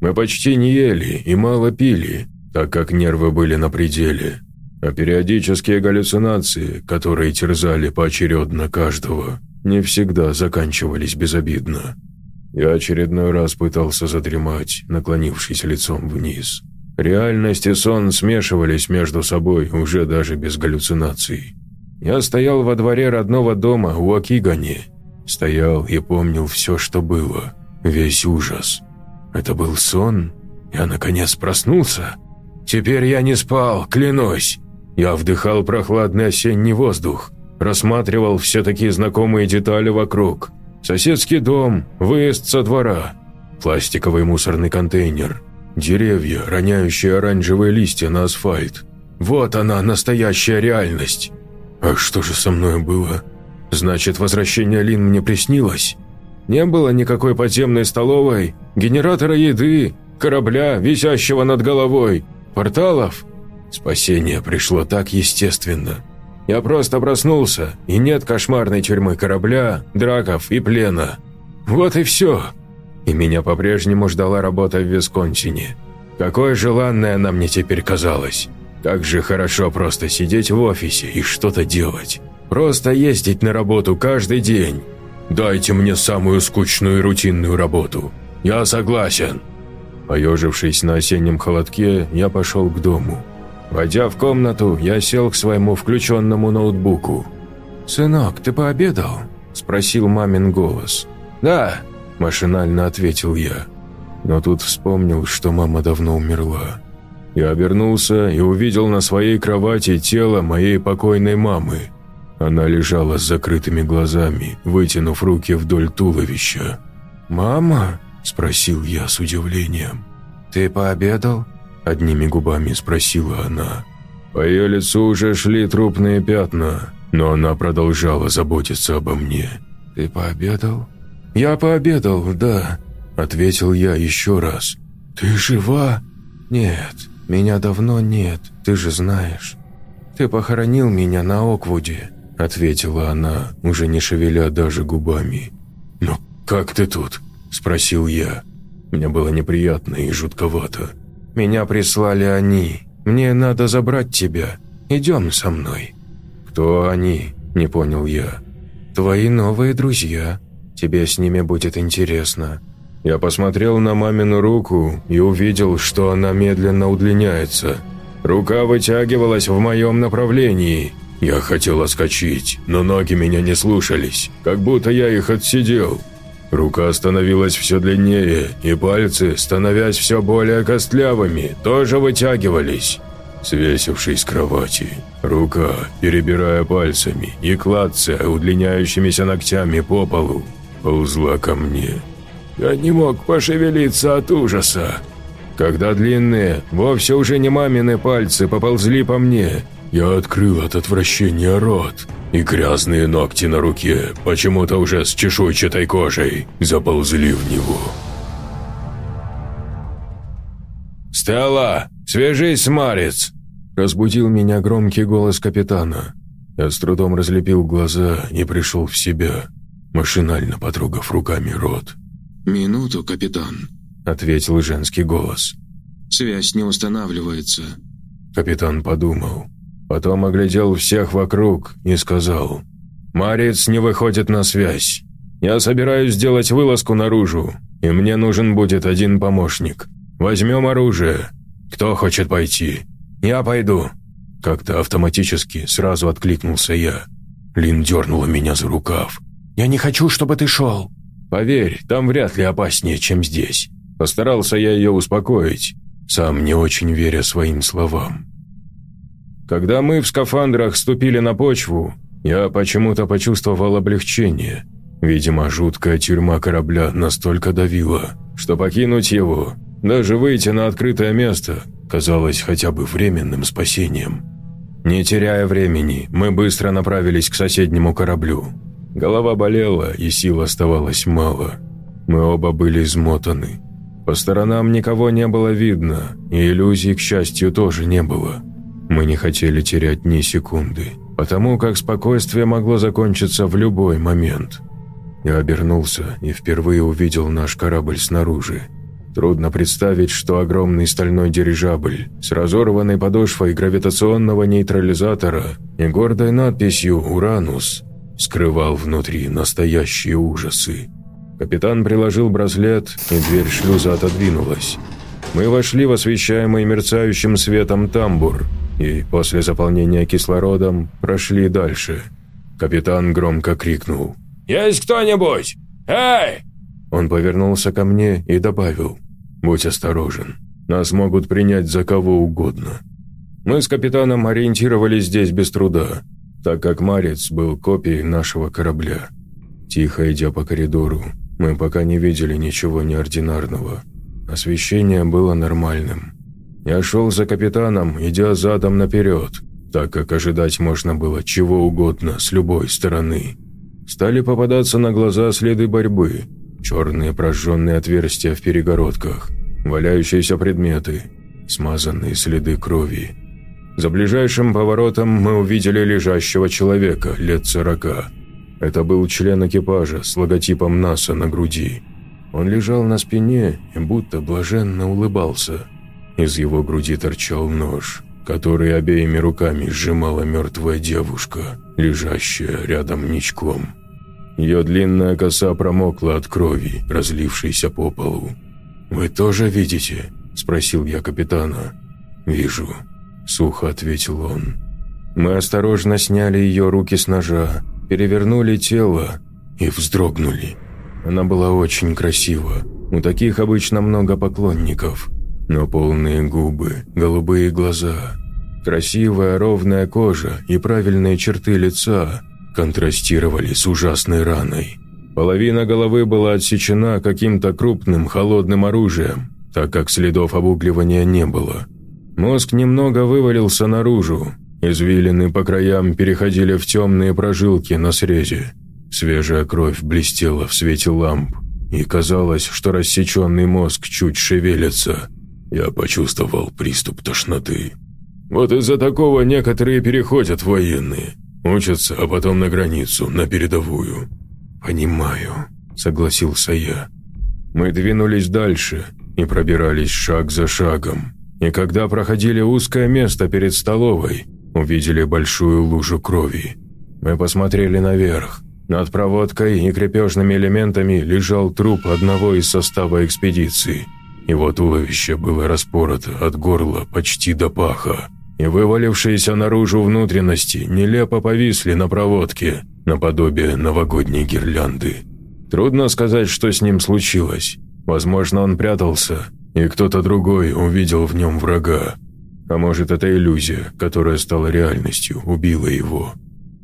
Мы почти не ели и мало пили, так как нервы были на пределе, а периодические галлюцинации, которые терзали поочередно каждого, не всегда заканчивались безобидно. Я очередной раз пытался задремать, наклонившись лицом вниз. Реальность и сон смешивались между собой уже даже без галлюцинаций. Я стоял во дворе родного дома у Акигани. Стоял и помнил все, что было. Весь ужас. Это был сон? Я, наконец, проснулся? Теперь я не спал, клянусь. Я вдыхал прохладный осенний воздух рассматривал все такие знакомые детали вокруг. Соседский дом, выезд со двора, пластиковый мусорный контейнер, деревья, роняющие оранжевые листья на асфальт. Вот она, настоящая реальность. А что же со мной было? Значит, возвращение Лин мне приснилось? Не было никакой подземной столовой, генератора еды, корабля, висящего над головой, порталов. Спасение пришло так естественно – я просто проснулся, и нет кошмарной тюрьмы корабля, драков и плена. Вот и все. И меня по-прежнему ждала работа в Висконсине. Какой желанной она мне теперь казалась. Как же хорошо просто сидеть в офисе и что-то делать. Просто ездить на работу каждый день. Дайте мне самую скучную и рутинную работу. Я согласен. Поежившись на осеннем холодке, я пошел к дому. Войдя в комнату, я сел к своему включенному ноутбуку. «Сынок, ты пообедал?» – спросил мамин голос. «Да», – машинально ответил я. Но тут вспомнил, что мама давно умерла. Я обернулся и увидел на своей кровати тело моей покойной мамы. Она лежала с закрытыми глазами, вытянув руки вдоль туловища. «Мама?» – спросил я с удивлением. «Ты пообедал?» Одними губами спросила она. По ее лицу уже шли трупные пятна, но она продолжала заботиться обо мне. «Ты пообедал?» «Я пообедал, да», — ответил я еще раз. «Ты жива?» «Нет, меня давно нет, ты же знаешь». «Ты похоронил меня на Оквуде», — ответила она, уже не шевеля даже губами. «Ну, как ты тут?» — спросил я. Мне было неприятно и жутковато. Меня прислали они. Мне надо забрать тебя. Идем со мной». «Кто они?» – не понял я. «Твои новые друзья. Тебе с ними будет интересно». Я посмотрел на мамину руку и увидел, что она медленно удлиняется. Рука вытягивалась в моем направлении. Я хотел отскочить, но ноги меня не слушались, как будто я их отсидел. Рука становилась все длиннее, и пальцы, становясь все более костлявыми, тоже вытягивались. Свесившись с кровати, рука, перебирая пальцами и клацая удлиняющимися ногтями по полу, ползла ко мне. Я не мог пошевелиться от ужаса. Когда длинные, вовсе уже не мамины пальцы поползли по мне, я открыл от отвращения рот, и грязные ногти на руке, почему-то уже с чешуйчатой кожей, заползли в него. «Стелла, свяжись с Марец!» Разбудил меня громкий голос капитана. Я с трудом разлепил глаза и пришел в себя, машинально потрогав руками рот. «Минуту, капитан», — ответил женский голос. «Связь не устанавливается». Капитан подумал. Потом оглядел всех вокруг и сказал. «Марец не выходит на связь. Я собираюсь сделать вылазку наружу, и мне нужен будет один помощник. Возьмем оружие. Кто хочет пойти?» «Я пойду». Как-то автоматически сразу откликнулся я. Лин дернула меня за рукав. «Я не хочу, чтобы ты шел». «Поверь, там вряд ли опаснее, чем здесь». Постарался я ее успокоить, сам не очень веря своим словам. Когда мы в скафандрах ступили на почву, я почему-то почувствовал облегчение. Видимо, жуткая тюрьма корабля настолько давила, что покинуть его, даже выйти на открытое место, казалось хотя бы временным спасением. Не теряя времени, мы быстро направились к соседнему кораблю. Голова болела, и сил оставалось мало. Мы оба были измотаны. По сторонам никого не было видно, и иллюзий, к счастью, тоже не было. Мы не хотели терять ни секунды, потому как спокойствие могло закончиться в любой момент. Я обернулся и впервые увидел наш корабль снаружи. Трудно представить, что огромный стальной дирижабль с разорванной подошвой гравитационного нейтрализатора и гордой надписью «Уранус» скрывал внутри настоящие ужасы. Капитан приложил браслет, и дверь шлюза отодвинулась. Мы вошли в освещаемый мерцающим светом тамбур и после заполнения кислородом прошли дальше. Капитан громко крикнул. «Есть кто-нибудь? Эй!» Он повернулся ко мне и добавил. Будь осторожен. Нас могут принять за кого угодно. Мы с капитаном ориентировались здесь без труда, так как Марец был копией нашего корабля. Тихо идя по коридору, мы пока не видели ничего неординарного. Освещение было нормальным. Я шел за капитаном, идя задом наперед, так как ожидать можно было чего угодно с любой стороны. Стали попадаться на глаза следы борьбы, черные прожженные отверстия в перегородках, валяющиеся предметы, смазанные следы крови. За ближайшим поворотом мы увидели лежащего человека лет сорока. Это был член экипажа с логотипом НАСА на груди. Он лежал на спине и будто блаженно улыбался. Из его груди торчал нож, который обеими руками сжимала мертвая девушка, лежащая рядом ничком. Ее длинная коса промокла от крови, разлившейся по полу. «Вы тоже видите?» – спросил я капитана. «Вижу», – сухо ответил он. Мы осторожно сняли ее руки с ножа, перевернули тело и вздрогнули. Она была очень красива. У таких обычно много поклонников. Но полные губы, голубые глаза, красивая ровная кожа и правильные черты лица контрастировали с ужасной раной. Половина головы была отсечена каким-то крупным холодным оружием, так как следов обугливания не было. Мозг немного вывалился наружу, извилины по краям переходили в темные прожилки на срезе. Свежая кровь блестела в свете ламп, и казалось, что рассеченный мозг чуть шевелится. Я почувствовал приступ тошноты. Вот из-за такого некоторые переходят военные, учатся, а потом на границу, на передовую. «Понимаю», — согласился я. Мы двинулись дальше и пробирались шаг за шагом. И когда проходили узкое место перед столовой, увидели большую лужу крови. Мы посмотрели наверх. Над проводкой и крепежными элементами лежал труп одного из состава экспедиции. Его туловище было распорото от горла почти до паха, и вывалившиеся наружу внутренности нелепо повисли на проводке – наподобие новогодней гирлянды. Трудно сказать, что с ним случилось. Возможно, он прятался, и кто-то другой увидел в нем врага. А может, это иллюзия, которая стала реальностью, убила его.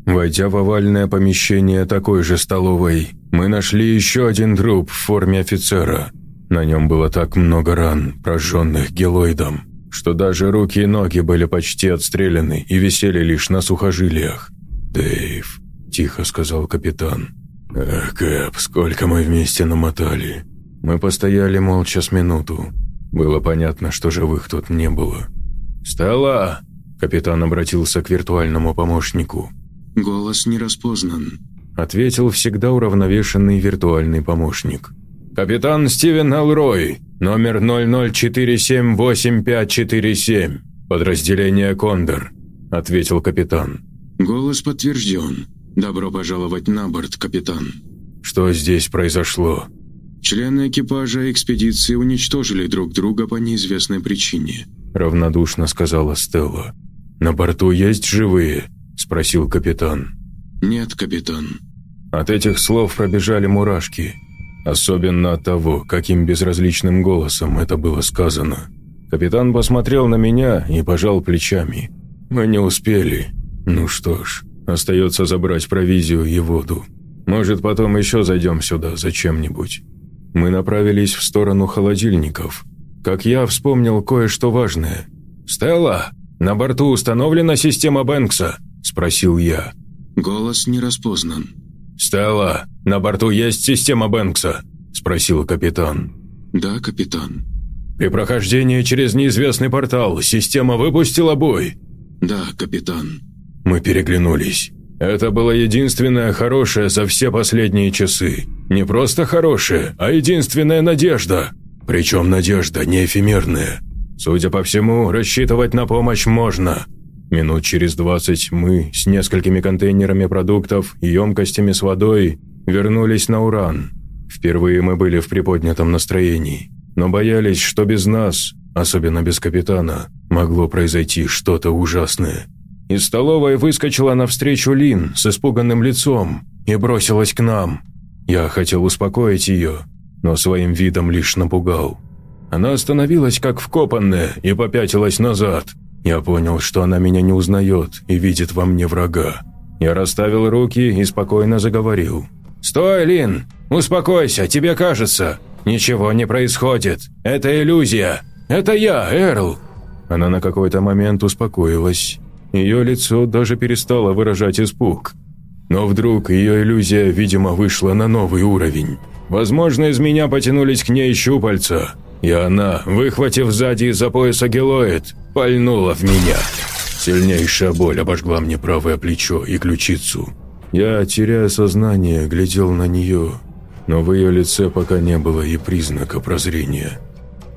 Войдя в овальное помещение такой же столовой, мы нашли еще один труп в форме офицера. На нем было так много ран, прожженных гелоидом, что даже руки и ноги были почти отстреляны и висели лишь на сухожилиях. «Дэйв», – тихо сказал капитан. «Эх, Кэп, сколько мы вместе намотали». Мы постояли молча с минуту. Было понятно, что живых тут не было. «Стелла!» – капитан обратился к виртуальному помощнику. «Голос не распознан», – ответил всегда уравновешенный виртуальный помощник. «Капитан Стивен Элрой, номер 00478547, подразделение «Кондор», – ответил капитан. «Голос подтвержден. Добро пожаловать на борт, капитан». «Что здесь произошло?» Члены экипажа экспедиции уничтожили друг друга по неизвестной причине. Равнодушно сказала Стелла. «На борту есть живые?» Спросил капитан. «Нет, капитан». От этих слов пробежали мурашки. Особенно от того, каким безразличным голосом это было сказано. Капитан посмотрел на меня и пожал плечами. «Мы не успели. Ну что ж, остается забрать провизию и воду. Может, потом еще зайдем сюда зачем-нибудь». Мы направились в сторону холодильников. Как я вспомнил кое-что важное. «Стелла, на борту установлена система Бэнкса?» – спросил я. «Голос не распознан». «Стелла, на борту есть система Бэнкса?» – спросил капитан. «Да, капитан». «При прохождении через неизвестный портал система выпустила бой?» «Да, капитан». Мы переглянулись. Это было единственное хорошее за все последние часы. Не просто хорошее, а единственная надежда. Причем надежда не эфемерная. Судя по всему, рассчитывать на помощь можно. Минут через двадцать мы с несколькими контейнерами продуктов и емкостями с водой вернулись на Уран. Впервые мы были в приподнятом настроении, но боялись, что без нас, особенно без капитана, могло произойти что-то ужасное. Из столовой выскочила навстречу Лин с испуганным лицом и бросилась к нам. Я хотел успокоить ее, но своим видом лишь напугал. Она остановилась как вкопанная и попятилась назад. Я понял, что она меня не узнает и видит во мне врага. Я расставил руки и спокойно заговорил. «Стой, Лин! Успокойся, тебе кажется. Ничего не происходит. Это иллюзия. Это я, Эрл!» Она на какой-то момент успокоилась ее лицо даже перестало выражать испуг. Но вдруг ее иллюзия, видимо, вышла на новый уровень. Возможно, из меня потянулись к ней щупальца, и она, выхватив сзади из-за пояса гелоид, пальнула в меня. Сильнейшая боль обожгла мне правое плечо и ключицу. Я, теряя сознание, глядел на нее, но в ее лице пока не было и признака прозрения.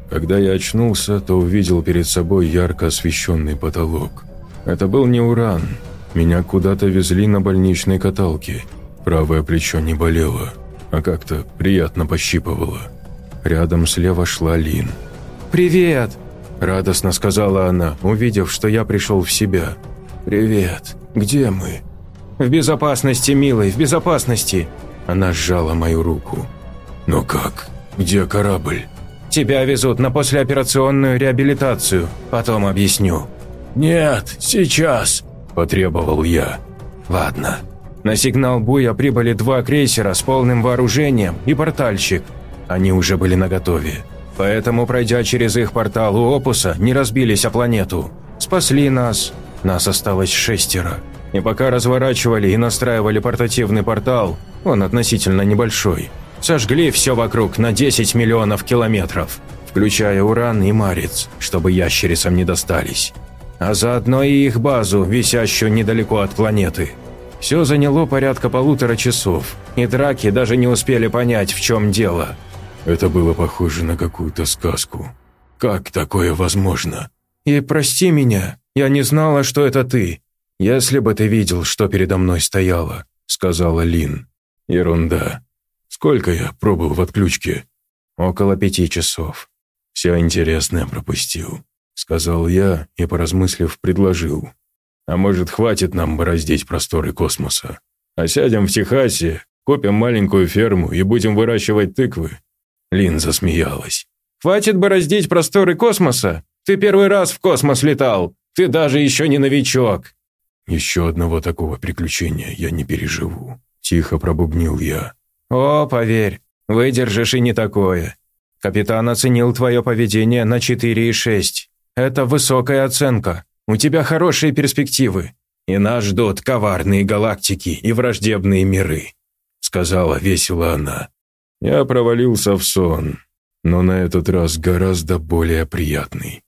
Когда я очнулся, то увидел перед собой ярко освещенный потолок. Это был не уран. Меня куда-то везли на больничной каталке. Правое плечо не болело, а как-то приятно пощипывало. Рядом слева шла Лин. «Привет!» – радостно сказала она, увидев, что я пришел в себя. «Привет. Где мы?» «В безопасности, милый, в безопасности!» Она сжала мою руку. «Но как? Где корабль?» «Тебя везут на послеоперационную реабилитацию. Потом объясню». «Нет, сейчас», – потребовал я. «Ладно». На сигнал буя прибыли два крейсера с полным вооружением и портальщик. Они уже были наготове. Поэтому, пройдя через их портал у Опуса, не разбились о планету. Спасли нас. Нас осталось шестеро. И пока разворачивали и настраивали портативный портал, он относительно небольшой, сожгли все вокруг на 10 миллионов километров, включая Уран и Марец, чтобы ящерицам не достались а заодно и их базу, висящую недалеко от планеты. Все заняло порядка полутора часов, и драки даже не успели понять, в чем дело. Это было похоже на какую-то сказку. Как такое возможно? И прости меня, я не знала, что это ты. Если бы ты видел, что передо мной стояло, сказала Лин. Ерунда. Сколько я пробыл в отключке? Около пяти часов. Все интересное пропустил. – сказал я и, поразмыслив, предложил. «А может, хватит нам бороздить просторы космоса? А сядем в Техасе, Купим маленькую ферму и будем выращивать тыквы». Лин засмеялась. «Хватит бороздить просторы космоса. Ты первый раз в космос летал. Ты даже еще не новичок». «Еще одного такого приключения я не переживу», – тихо пробубнил я. «О, поверь, выдержишь и не такое. Капитан оценил твое поведение на 4,6. Это высокая оценка. У тебя хорошие перспективы. И нас ждут коварные галактики и враждебные миры», — сказала весело она. Я провалился в сон, но на этот раз гораздо более приятный.